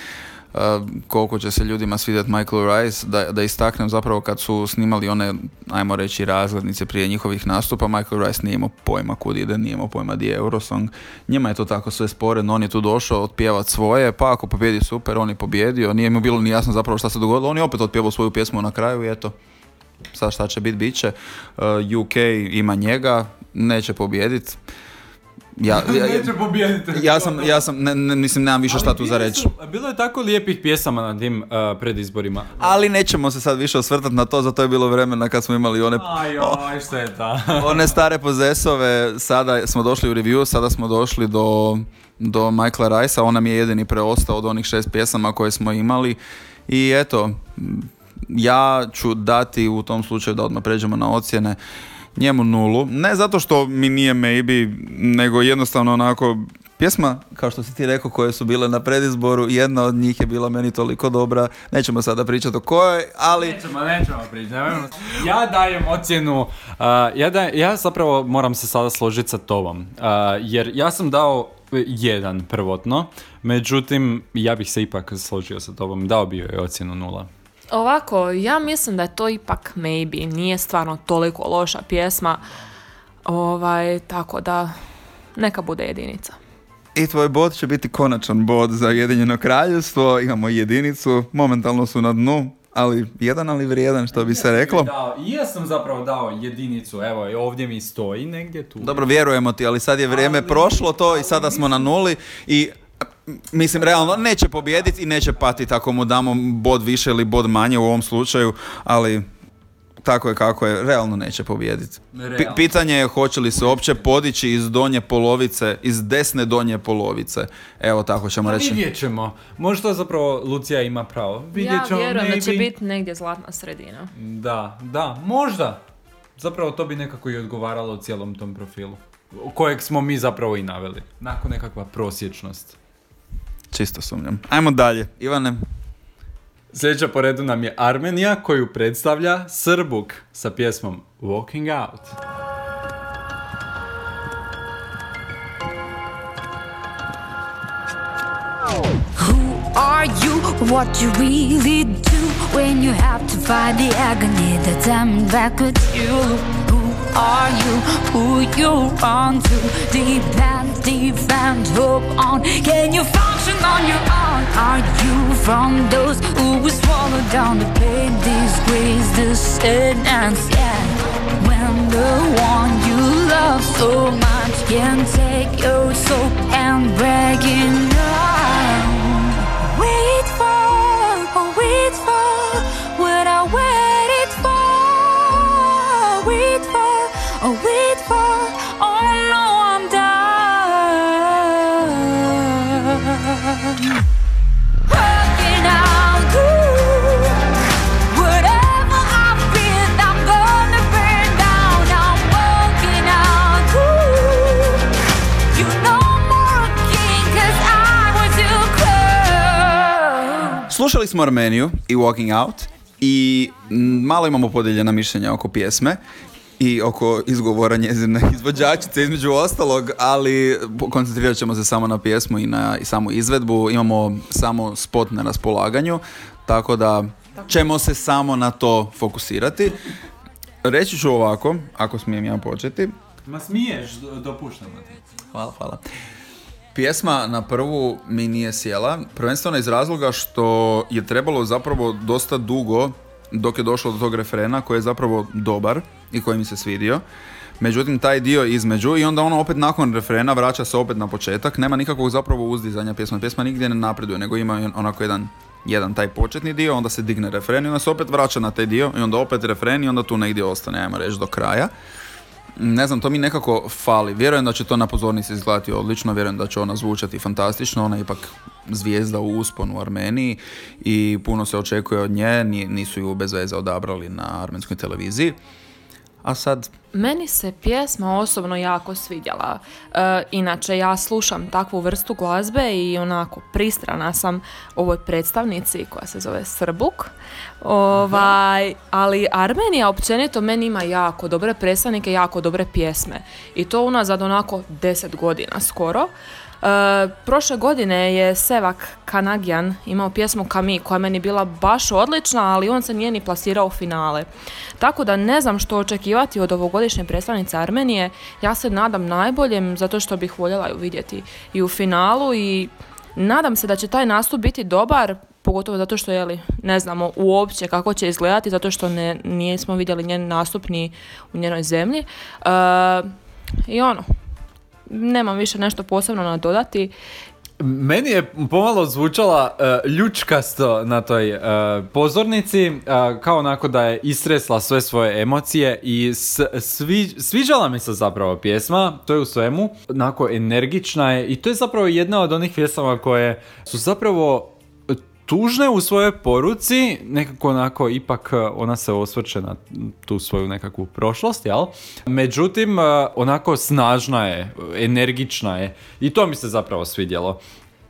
Uh, koliko će se ljudima svidjeti Michael Rice, da, da istaknem zapravo kad su snimali one, ajmo reći, razglednice prije njihovih nastupa, Michael Rice nije imao pojma kud ide, nije imao pojma di je Eurosong. Njima je to tako sve sporedno, on je tu došao otpjevat svoje, pa ako pobjedi super, on je pobjedio, nije mu bilo ni jasno zapravo šta se dogodilo, on je opet otpjevao svoju pjesmu na kraju i eto, sad šta će biti, bit će. Uh, UK ima njega, neće pobijediti. Ja, ja, ja, pobijediti. ja sam, ja sam, ne, ne, mislim, nemam više šta tu za reći. Bilo je tako lijepih pjesama na tim uh, predizborima. Ali nećemo se sad više osvrtati na to, zato je bilo vremena kad smo imali one, Aj, oj, šteta. one stare pozesove, sada smo došli u review, sada smo došli do, do Michaela Ricea, on nam je jedini preostao od onih šest pjesama koje smo imali i eto, ja ću dati u tom slučaju da odmah pređemo na ocjene njemu nulu, ne zato što mi nije maybe, nego jednostavno onako Pjesma, kao što si ti rekao, koje su bile na predizboru, jedna od njih je bila meni toliko dobra, nećemo sada pričati o kojoj, ali... Nećemo, nećemo pričati. Ja dajem ocjenu, ja, ja zapravo moram se sada složiti sa tobom, jer ja sam dao jedan prvotno, međutim, ja bih se ipak složio sa tobom, dao bi joj ocjenu nula. Ovako, ja mislim da je to ipak maybe, nije stvarno toliko loša pjesma, ovaj, tako da neka bude jedinica. I tvoj bod će biti konačan bod za Ujedinjeno kraljevstvo, imamo jedinicu, momentalno su na dnu, ali jedan ali vrijedan što bi se reklo. Dao, I ja sam zapravo dao jedinicu, evo i ovdje mi stoji negdje tu. Dobro, vjerujemo ti, ali sad je vrijeme Ali- prošlo to i sada smo na nuli i mislim realno neće pobijediti i neće patiti ako mu damo bod više ili bod manje u ovom slučaju, ali tako je kako je, realno neće pobijediti. Pitanje je hoće li se uopće podići iz donje polovice, iz desne donje polovice. Evo tako ćemo Pa reći. vidjet ćemo. Možda zapravo Lucija ima pravo. Vidjet Ja ćemo, vjerujem da će biti negdje zlatna sredina. Da, da, možda. Zapravo to bi nekako i odgovaralo cijelom tom profilu. Kojeg smo mi zapravo i naveli. Nakon nekakva prosječnost. Čisto sumnjam. Ajmo dalje. Ivane, Sljedeća po redu nam je Armenija koju predstavlja Srbuk sa pjesmom Walking Out. Who are you? What you really do when you have to fight the agony that's coming back with you? Who are you? Who you run to? Depend, defend, hope on. Can you function on your own? Are you from those who will swallow down the pain, disgrace, the sentence? Yeah. When the one you love so much can take your soul and break it down. Smo Armeniju i Walking Out i malo imamo podijeljena mišljenja oko pjesme i oko izgovora njezine izvođačice između ostalog, ali koncentrirat ćemo se samo na pjesmu i na i samu izvedbu. Imamo samo spot na raspolaganju, tako da ćemo se samo na to fokusirati. Reći ću ovako, ako smijem ja početi. Ma smiješ, dopuštamo ti. Hvala, hvala. Pjesma na prvu mi nije sjela, prvenstveno iz razloga što je trebalo zapravo dosta dugo dok je došlo do tog referena koji je zapravo dobar i koji mi se svidio. Međutim, taj dio između i onda ono opet nakon refrena vraća se opet na početak, nema nikakvog zapravo uzdizanja pjesma. Pjesma nigdje ne napreduje, nego ima onako jedan, jedan taj početni dio, onda se digne refren i onda se opet vraća na taj dio i onda opet refren i onda tu negdje ostane, ajmo reći, do kraja. Ne znam, to mi nekako fali. Vjerujem da će to na pozornici izgledati odlično, vjerujem da će ona zvučati fantastično, ona je ipak zvijezda u usponu u Armeniji i puno se očekuje od nje, nisu ju bez veze odabrali na armenskoj televiziji. A sad... Meni se pjesma osobno jako svidjela. E, inače, ja slušam takvu vrstu glazbe i onako pristrana sam ovoj predstavnici koja se zove Srbuk. Ovaj, ali Armenija općenito meni ima jako dobre predstavnike, jako dobre pjesme. I to unazad onako deset godina skoro. E, prošle godine je Sevak Kanagjan imao pjesmu Kami koja meni bila baš odlična, ali on se nije ni plasirao u finale. Tako da ne znam što očekivati od ovogodišnje predstavnice Armenije. Ja se nadam najboljem zato što bih voljela ju vidjeti i u finalu i nadam se da će taj nastup biti dobar, pogotovo zato što jeli, ne znamo uopće kako će izgledati, zato što ne, nismo vidjeli njen nastup ni u njenoj zemlji. E, I ono, nemam više nešto posebno nadodati. Meni je pomalo zvučala uh, ljučkasto na toj uh, pozornici, uh, kao onako da je istresla sve svoje emocije i svi, sviđala mi se zapravo pjesma, to je u svemu, onako energična je i to je zapravo jedna od onih pjesama koje su zapravo tužne u svojoj poruci, nekako onako ipak e, ona se osvrće na tu svoju nekakvu prošlost, jel? Međutim, e, onako snažna je, energična je i to mi se zapravo svidjelo.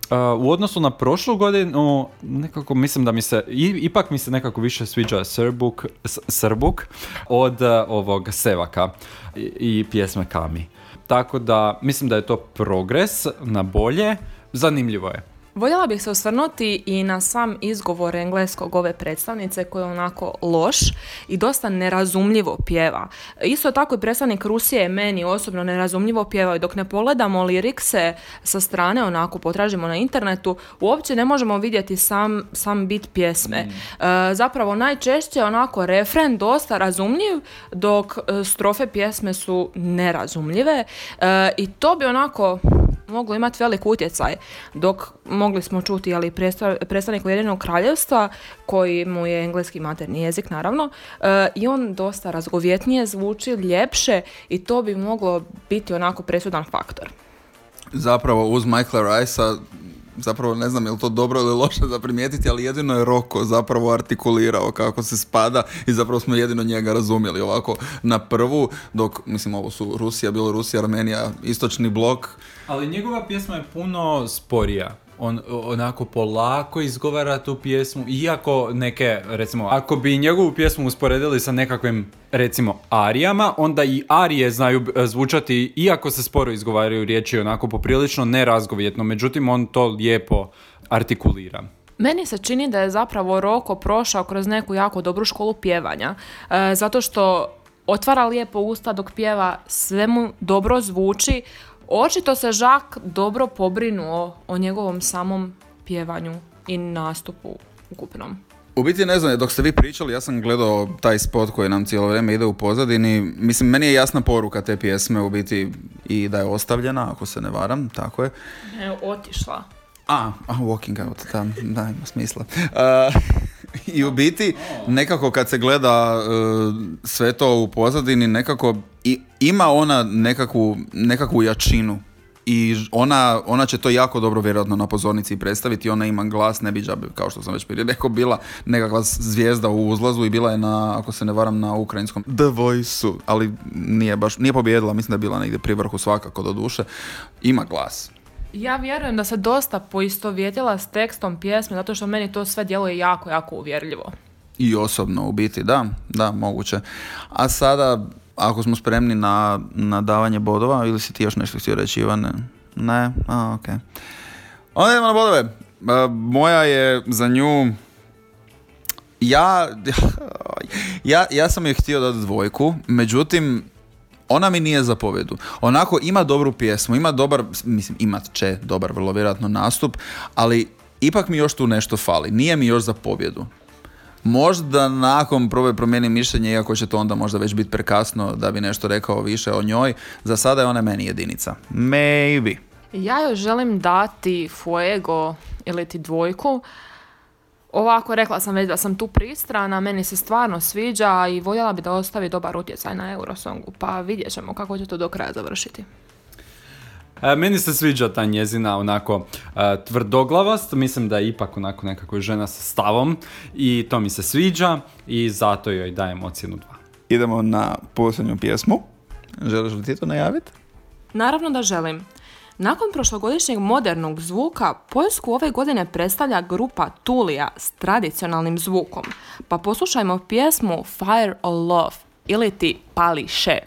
E, u odnosu na prošlu godinu, nekako mislim da mi se, ipak mi se nekako više sviđa Srbuk, Srbuk od ovog Sevaka i, i pjesme Kami. Tako da mislim da je to progres na bolje, zanimljivo je. Voljela bih se osvrnuti i na sam izgovor engleskog ove predstavnice koji je onako loš i dosta nerazumljivo pjeva. Isto tako i predstavnik Rusije meni osobno nerazumljivo pjeva i dok ne pogledamo lirikse sa strane, onako potražimo na internetu, uopće ne možemo vidjeti sam, sam bit pjesme. Mm. E, zapravo najčešće onako refren dosta razumljiv dok e, strofe pjesme su nerazumljive e, i to bi onako moglo imati velik utjecaj, dok mogli smo čuti ali predstavnik Ujedinog kraljevstva koji mu je engleski materni jezik naravno e, i on dosta razgovjetnije zvuči, ljepše i to bi moglo biti onako presudan faktor. Zapravo uz Michaela Rice zapravo ne znam je li to dobro ili loše za primijetiti, ali jedino je Roko zapravo artikulirao kako se spada i zapravo smo jedino njega razumjeli ovako na prvu, dok mislim ovo su Rusija, bilo Rusija, Armenija, istočni blok. Ali njegova pjesma je puno sporija on onako polako izgovara tu pjesmu, iako neke, recimo, ako bi njegovu pjesmu usporedili sa nekakvim, recimo, arijama, onda i arije znaju e, zvučati, iako se sporo izgovaraju riječi, onako poprilično nerazgovjetno, međutim on to lijepo artikulira. Meni se čini da je zapravo Roko prošao kroz neku jako dobru školu pjevanja, e, zato što otvara lijepo usta dok pjeva, sve mu dobro zvuči, Očito se Žak dobro pobrinuo o njegovom samom pjevanju i nastupu ukupnom. U biti ne znam, dok ste vi pričali, ja sam gledao taj spot koji nam cijelo vrijeme ide u pozadini. Mislim, meni je jasna poruka te pjesme u biti i da je ostavljena, ako se ne varam, tako je. Ne, otišla. A, a walking out, da, da ima smisla. I u biti, nekako kad se gleda uh, sve to u pozadini, nekako i, ima ona nekakvu, nekakvu jačinu i ona, ona će to jako dobro vjerojatno na pozornici predstaviti. Ona ima glas, ne bi kao što sam već prije rekao, bila nekakva zvijezda u uzlazu i bila je na, ako se ne varam, na ukrajinskom The voice ali nije baš, nije pobjedila, mislim da je bila negdje pri vrhu svakako do duše. Ima glas. Ja vjerujem da se dosta poistovjetila s tekstom pjesme, zato što meni to sve djeluje jako, jako uvjerljivo. I osobno u biti, da, da, moguće. A sada, ako smo spremni na, na davanje bodova, ili si ti još nešto htio reći, Ivane? Ne? A, ok. Onda idemo na bodove. Moja je za nju... Ja, ja, ja sam joj htio dati dvojku, međutim, ona mi nije za pobjedu. Onako ima dobru pjesmu, ima dobar, mislim imat će dobar vrlo vjerojatno nastup, ali ipak mi još tu nešto fali. Nije mi još za pobjedu. Možda nakon prve promijeni mišljenje, iako će to onda možda već biti prekasno da bi nešto rekao više o njoj, za sada je ona meni jedinica. Maybe. Ja joj želim dati fuego ili ti dvojku. Ovako, rekla sam već da sam tu pristrana, meni se stvarno sviđa i voljela bi da ostavi dobar utjecaj na Eurosongu, pa vidjet ćemo kako će to do kraja završiti. E, meni se sviđa ta njezina onako e, tvrdoglavost, mislim da je ipak onako nekako žena sa stavom i to mi se sviđa i zato joj dajem ocjenu 2. Idemo na posljednju pjesmu. Želiš li ti to najaviti? Naravno da želim. Nakon prošlogodišnjeg modernog zvuka, Poljsku ove godine predstavlja grupa Tulija s tradicionalnim zvukom. Pa poslušajmo pjesmu Fire of Love ili ti Pali še.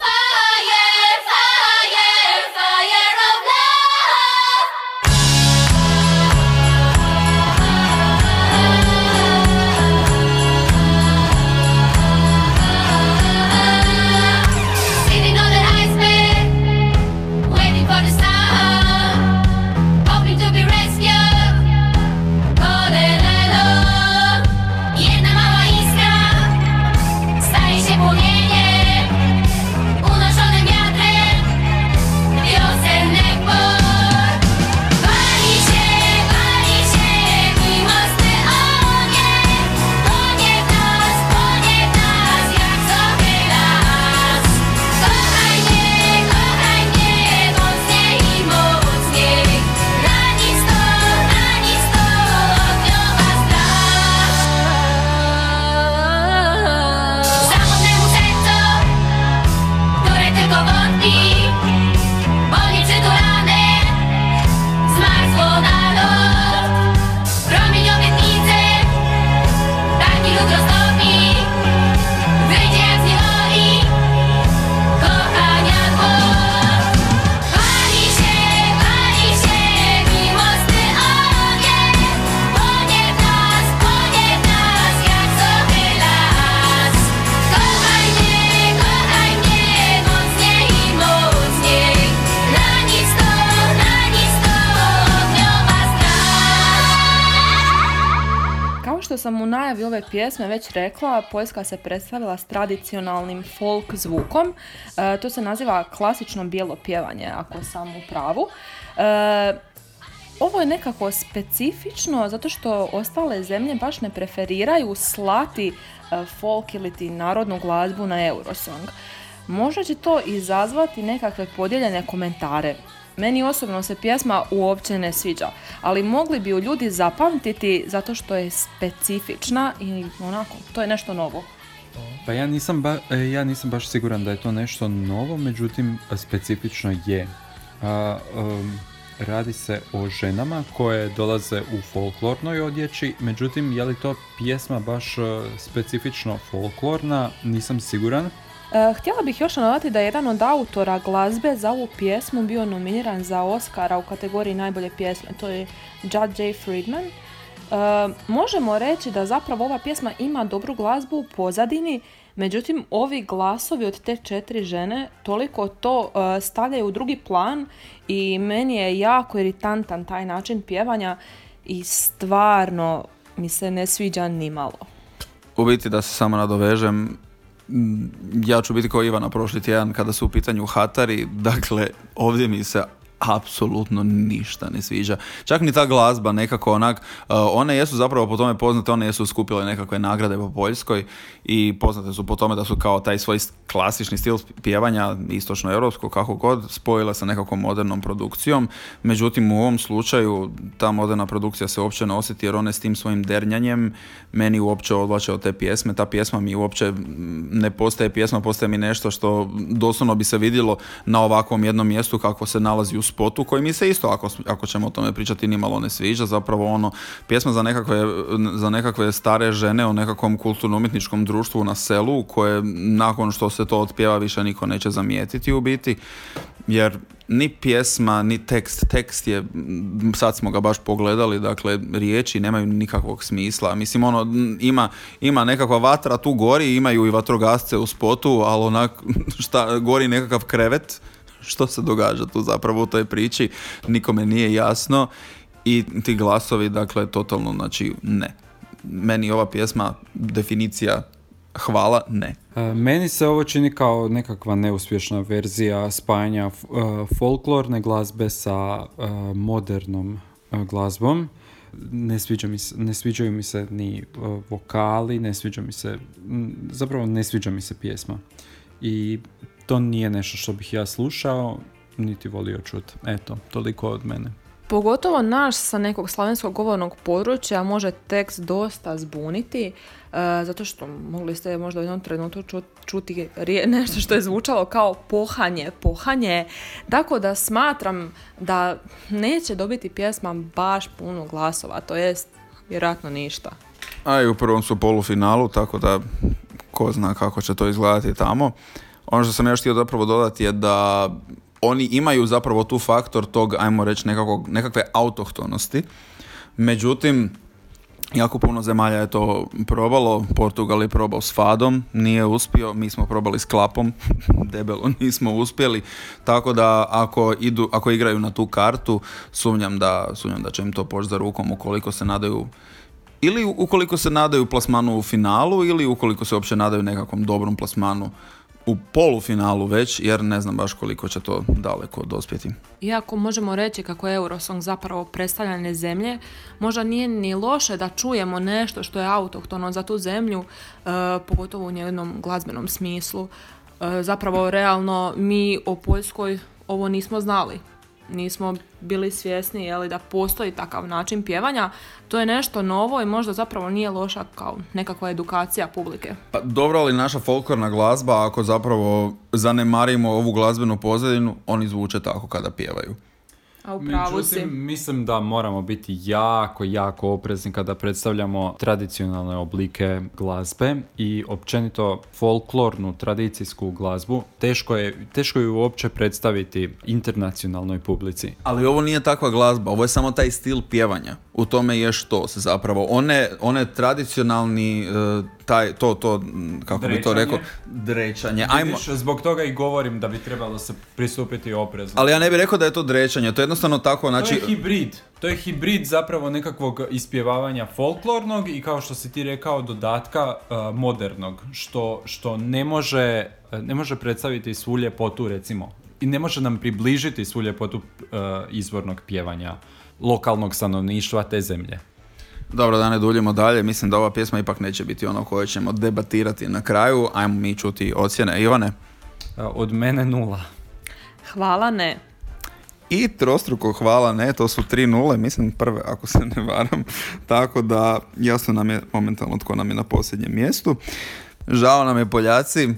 Ove pjesme već rekla, Poljska se predstavila s tradicionalnim folk zvukom. E, to se naziva klasično bijelo pjevanje, ako sam u pravu. E, ovo je nekako specifično zato što ostale zemlje baš ne preferiraju slati e, folk ili ti narodnu glazbu na Eurosong. Možda će to izazvati nekakve podijeljene komentare. Meni osobno se pjesma uopće ne sviđa, ali mogli bi ju ljudi zapamtiti zato što je specifična i onako, to je nešto novo. Pa ja nisam, ba- e, ja nisam baš siguran da je to nešto novo, međutim specifično je. A, um, radi se o ženama koje dolaze u folklornoj odjeći, međutim je li to pjesma baš e, specifično folklorna, nisam siguran. E, htjela bih još dodati da je jedan od autora glazbe za ovu pjesmu bio nominiran za Oscara u kategoriji najbolje pjesme, to je Judd J. Friedman. E, možemo reći da zapravo ova pjesma ima dobru glazbu u pozadini, međutim ovi glasovi od te četiri žene toliko to e, stavljaju u drugi plan i meni je jako iritantan taj način pjevanja i stvarno mi se ne sviđa ni malo. U biti da se samo nadovežem, ja ću biti kao Ivana prošli tjedan kada su u pitanju hatari, dakle ovdje mi se apsolutno ništa ne sviđa. Čak ni ta glazba nekako onak, uh, one jesu zapravo po tome poznate, one jesu skupile nekakve nagrade po Poljskoj i poznate su po tome da su kao taj svoj klasični stil pjevanja, istočno-europsko, kako god, spojile sa nekakvom modernom produkcijom. Međutim, u ovom slučaju ta moderna produkcija se uopće ne osjeti jer one s tim svojim dernjanjem meni uopće odvlače od te pjesme. Ta pjesma mi uopće ne postaje pjesma, postaje mi nešto što doslovno bi se vidjelo na ovakvom jednom mjestu kako se nalazi u spotu koji mi se isto, ako, ako ćemo o tome pričati, nimalo ne sviđa. Zapravo ono, pjesma za nekakve, za nekakve stare žene o nekakvom kulturno-umjetničkom društvu na selu koje nakon što se to otpjeva više niko neće zamijetiti u biti. Jer ni pjesma, ni tekst, tekst je, sad smo ga baš pogledali, dakle riječi nemaju nikakvog smisla. Mislim ono, ima, ima nekakva vatra tu gori, imaju i vatrogasce u spotu, ali onak, šta, gori nekakav krevet, što se događa tu zapravo u toj priči, nikome nije jasno i ti glasovi, dakle, totalno, znači, ne. Meni ova pjesma, definicija hvala, ne. E, Meni se ovo čini kao nekakva neuspješna verzija spajanja e, folklorne glazbe sa e, modernom glazbom. Ne, sviđa mi se, ne sviđaju mi se ni vokali, ne sviđa mi se, zapravo ne sviđa mi se pjesma. I to nije nešto što bih ja slušao, niti volio čut. Eto, toliko od mene. Pogotovo naš sa nekog slavenskog govornog područja može tekst dosta zbuniti, e, zato što mogli ste možda u jednom trenutku ču- čuti rije- nešto što je zvučalo kao pohanje, pohanje, tako da smatram da neće dobiti pjesma baš puno glasova, to jest vjerojatno ništa. A i u prvom su polufinalu, tako da ko zna kako će to izgledati tamo. Ono što sam još htio zapravo dodati je da oni imaju zapravo tu faktor tog, ajmo reći, nekakvog, nekakve autohtonosti. Međutim, jako puno zemalja je to probalo. Portugal je probao s Fadom, nije uspio. Mi smo probali s Klapom, debelo nismo uspjeli. Tako da ako, idu, ako igraju na tu kartu, sumnjam da, sumnjam da će im to poći za rukom ukoliko se nadaju ili ukoliko se nadaju plasmanu u finalu ili ukoliko se uopće nadaju nekakvom dobrom plasmanu u polufinalu već, jer ne znam baš koliko će to daleko dospjeti. Iako možemo reći kako je Eurosong zapravo predstavljanje zemlje, možda nije ni loše da čujemo nešto što je autohtono za tu zemlju, e, pogotovo u njenom glazbenom smislu. E, zapravo, realno, mi o Poljskoj ovo nismo znali. Nismo bili svjesni jeli, da postoji takav način pjevanja. To je nešto novo i možda zapravo nije loša kao nekakva edukacija publike. Pa dobro, ali naša folklorna glazba, ako zapravo zanemarimo ovu glazbenu pozadinu, oni zvuče tako kada pjevaju. A u pravu si. Mislim da moramo biti jako, jako oprezni kada predstavljamo tradicionalne oblike glazbe i općenito folklornu, tradicijsku glazbu. Teško je, teško je uopće predstaviti internacionalnoj publici. Ali ovo nije takva glazba, ovo je samo taj stil pjevanja. U tome je što se zapravo. One, one tradicionalni, e, taj, to, to, kako bi to Drečanje? rekao, drečanje. Ajmo, Vidiš, zbog toga i govorim da bi trebalo se pristupiti oprezno. ali ja ne bih rekao da je to drečanje, to je jednostavno tako, znači... To je hibrid. To je hibrid zapravo nekakvog ispjevavanja folklornog i kao što si ti rekao dodatka uh, modernog, što, što ne, može, uh, ne može predstaviti svu ljepotu recimo i ne može nam približiti svu ljepotu uh, izvornog pjevanja lokalnog stanovništva te zemlje. Dobro, da ne duljimo dalje, mislim da ova pjesma ipak neće biti ono koje ćemo debatirati na kraju. Ajmo mi čuti ocjene. Ivane? Uh, od mene nula. Hvala, ne. I trostruko hvala, ne, to su tri nule, mislim prve, ako se ne varam. Tako da, jasno nam je momentalno tko nam je na posljednjem mjestu. Žao nam je Poljaci,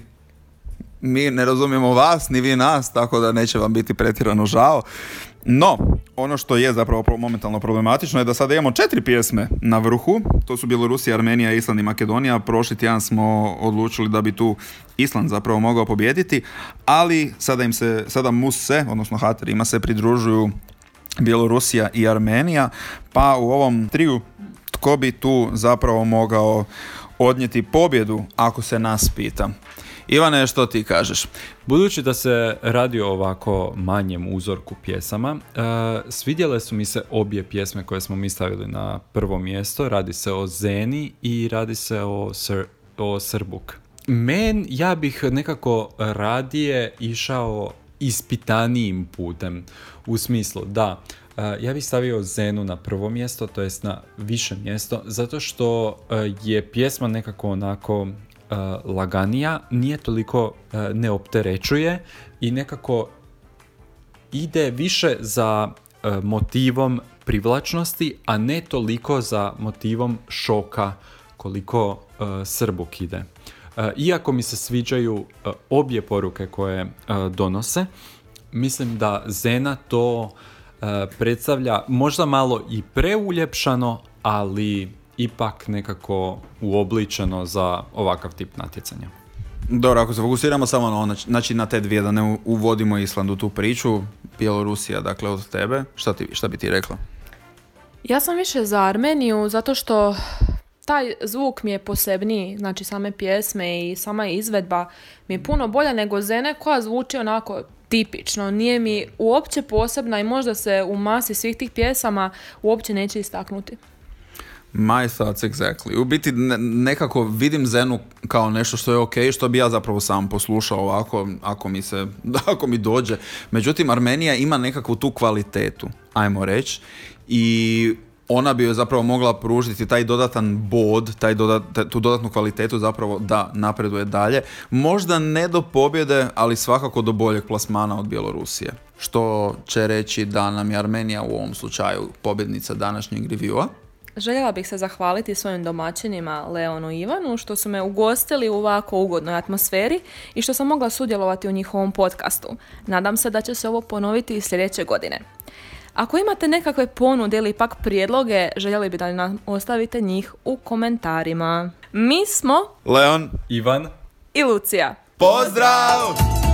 mi ne razumijemo vas, ni vi nas, tako da neće vam biti pretjerano žao. No, ono što je zapravo momentalno problematično je da sada imamo četiri pjesme na vrhu. To su Bjelorusija, Armenija, Island i Makedonija. Prošli tjedan smo odlučili da bi tu Island zapravo mogao pobijediti, ali sada im se, sada Muse, odnosno Haterima se pridružuju Bjelorusija i Armenija, pa u ovom triju tko bi tu zapravo mogao odnijeti pobjedu ako se nas pita. Ivane, što ti kažeš? Budući da se radi o ovako manjem uzorku pjesama, e, svidjele su mi se obje pjesme koje smo mi stavili na prvo mjesto. Radi se o Zeni i radi se o, Sr- o Srbuk. Men, ja bih nekako radije išao ispitanijim putem. U smislu da, e, ja bih stavio Zenu na prvo mjesto, to jest na više mjesto, zato što e, je pjesma nekako onako laganija, nije toliko e, ne opterećuje i nekako ide više za e, motivom privlačnosti, a ne toliko za motivom šoka koliko e, Srbuk ide. E, iako mi se sviđaju e, obje poruke koje e, donose, mislim da Zena to e, predstavlja možda malo i preuljepšano, ali ipak nekako uobličeno za ovakav tip natjecanja. Dobro, ako se fokusiramo samo na ono, znači na te dvije, da ne uvodimo Island u tu priču, Bjelorusija, dakle, od tebe, šta, ti, šta bi ti rekla? Ja sam više za Armeniju zato što taj zvuk mi je posebniji, znači same pjesme i sama izvedba mi je puno bolja nego Zene koja zvuči onako tipično. Nije mi uopće posebna i možda se u masi svih tih pjesama uopće neće istaknuti. My thoughts exactly. U biti ne- nekako vidim Zenu kao nešto što je ok, što bi ja zapravo sam poslušao ovako, ako mi se, ako mi dođe. Međutim, Armenija ima nekakvu tu kvalitetu, ajmo reći, i ona bi joj zapravo mogla pružiti taj dodatan bod, taj dodat, tu dodatnu kvalitetu zapravo da napreduje dalje. Možda ne do pobjede, ali svakako do boljeg plasmana od Bjelorusije. Što će reći da nam je Armenija u ovom slučaju pobjednica današnjeg reviewa. Željela bih se zahvaliti svojim domaćinima Leonu i Ivanu što su me ugostili u ovako ugodnoj atmosferi i što sam mogla sudjelovati u njihovom podcastu. Nadam se da će se ovo ponoviti i sljedeće godine. Ako imate nekakve ponude ili pak prijedloge, željeli bi da nam ostavite njih u komentarima. Mi smo Leon, Ivan? i Lucija. pozdrav!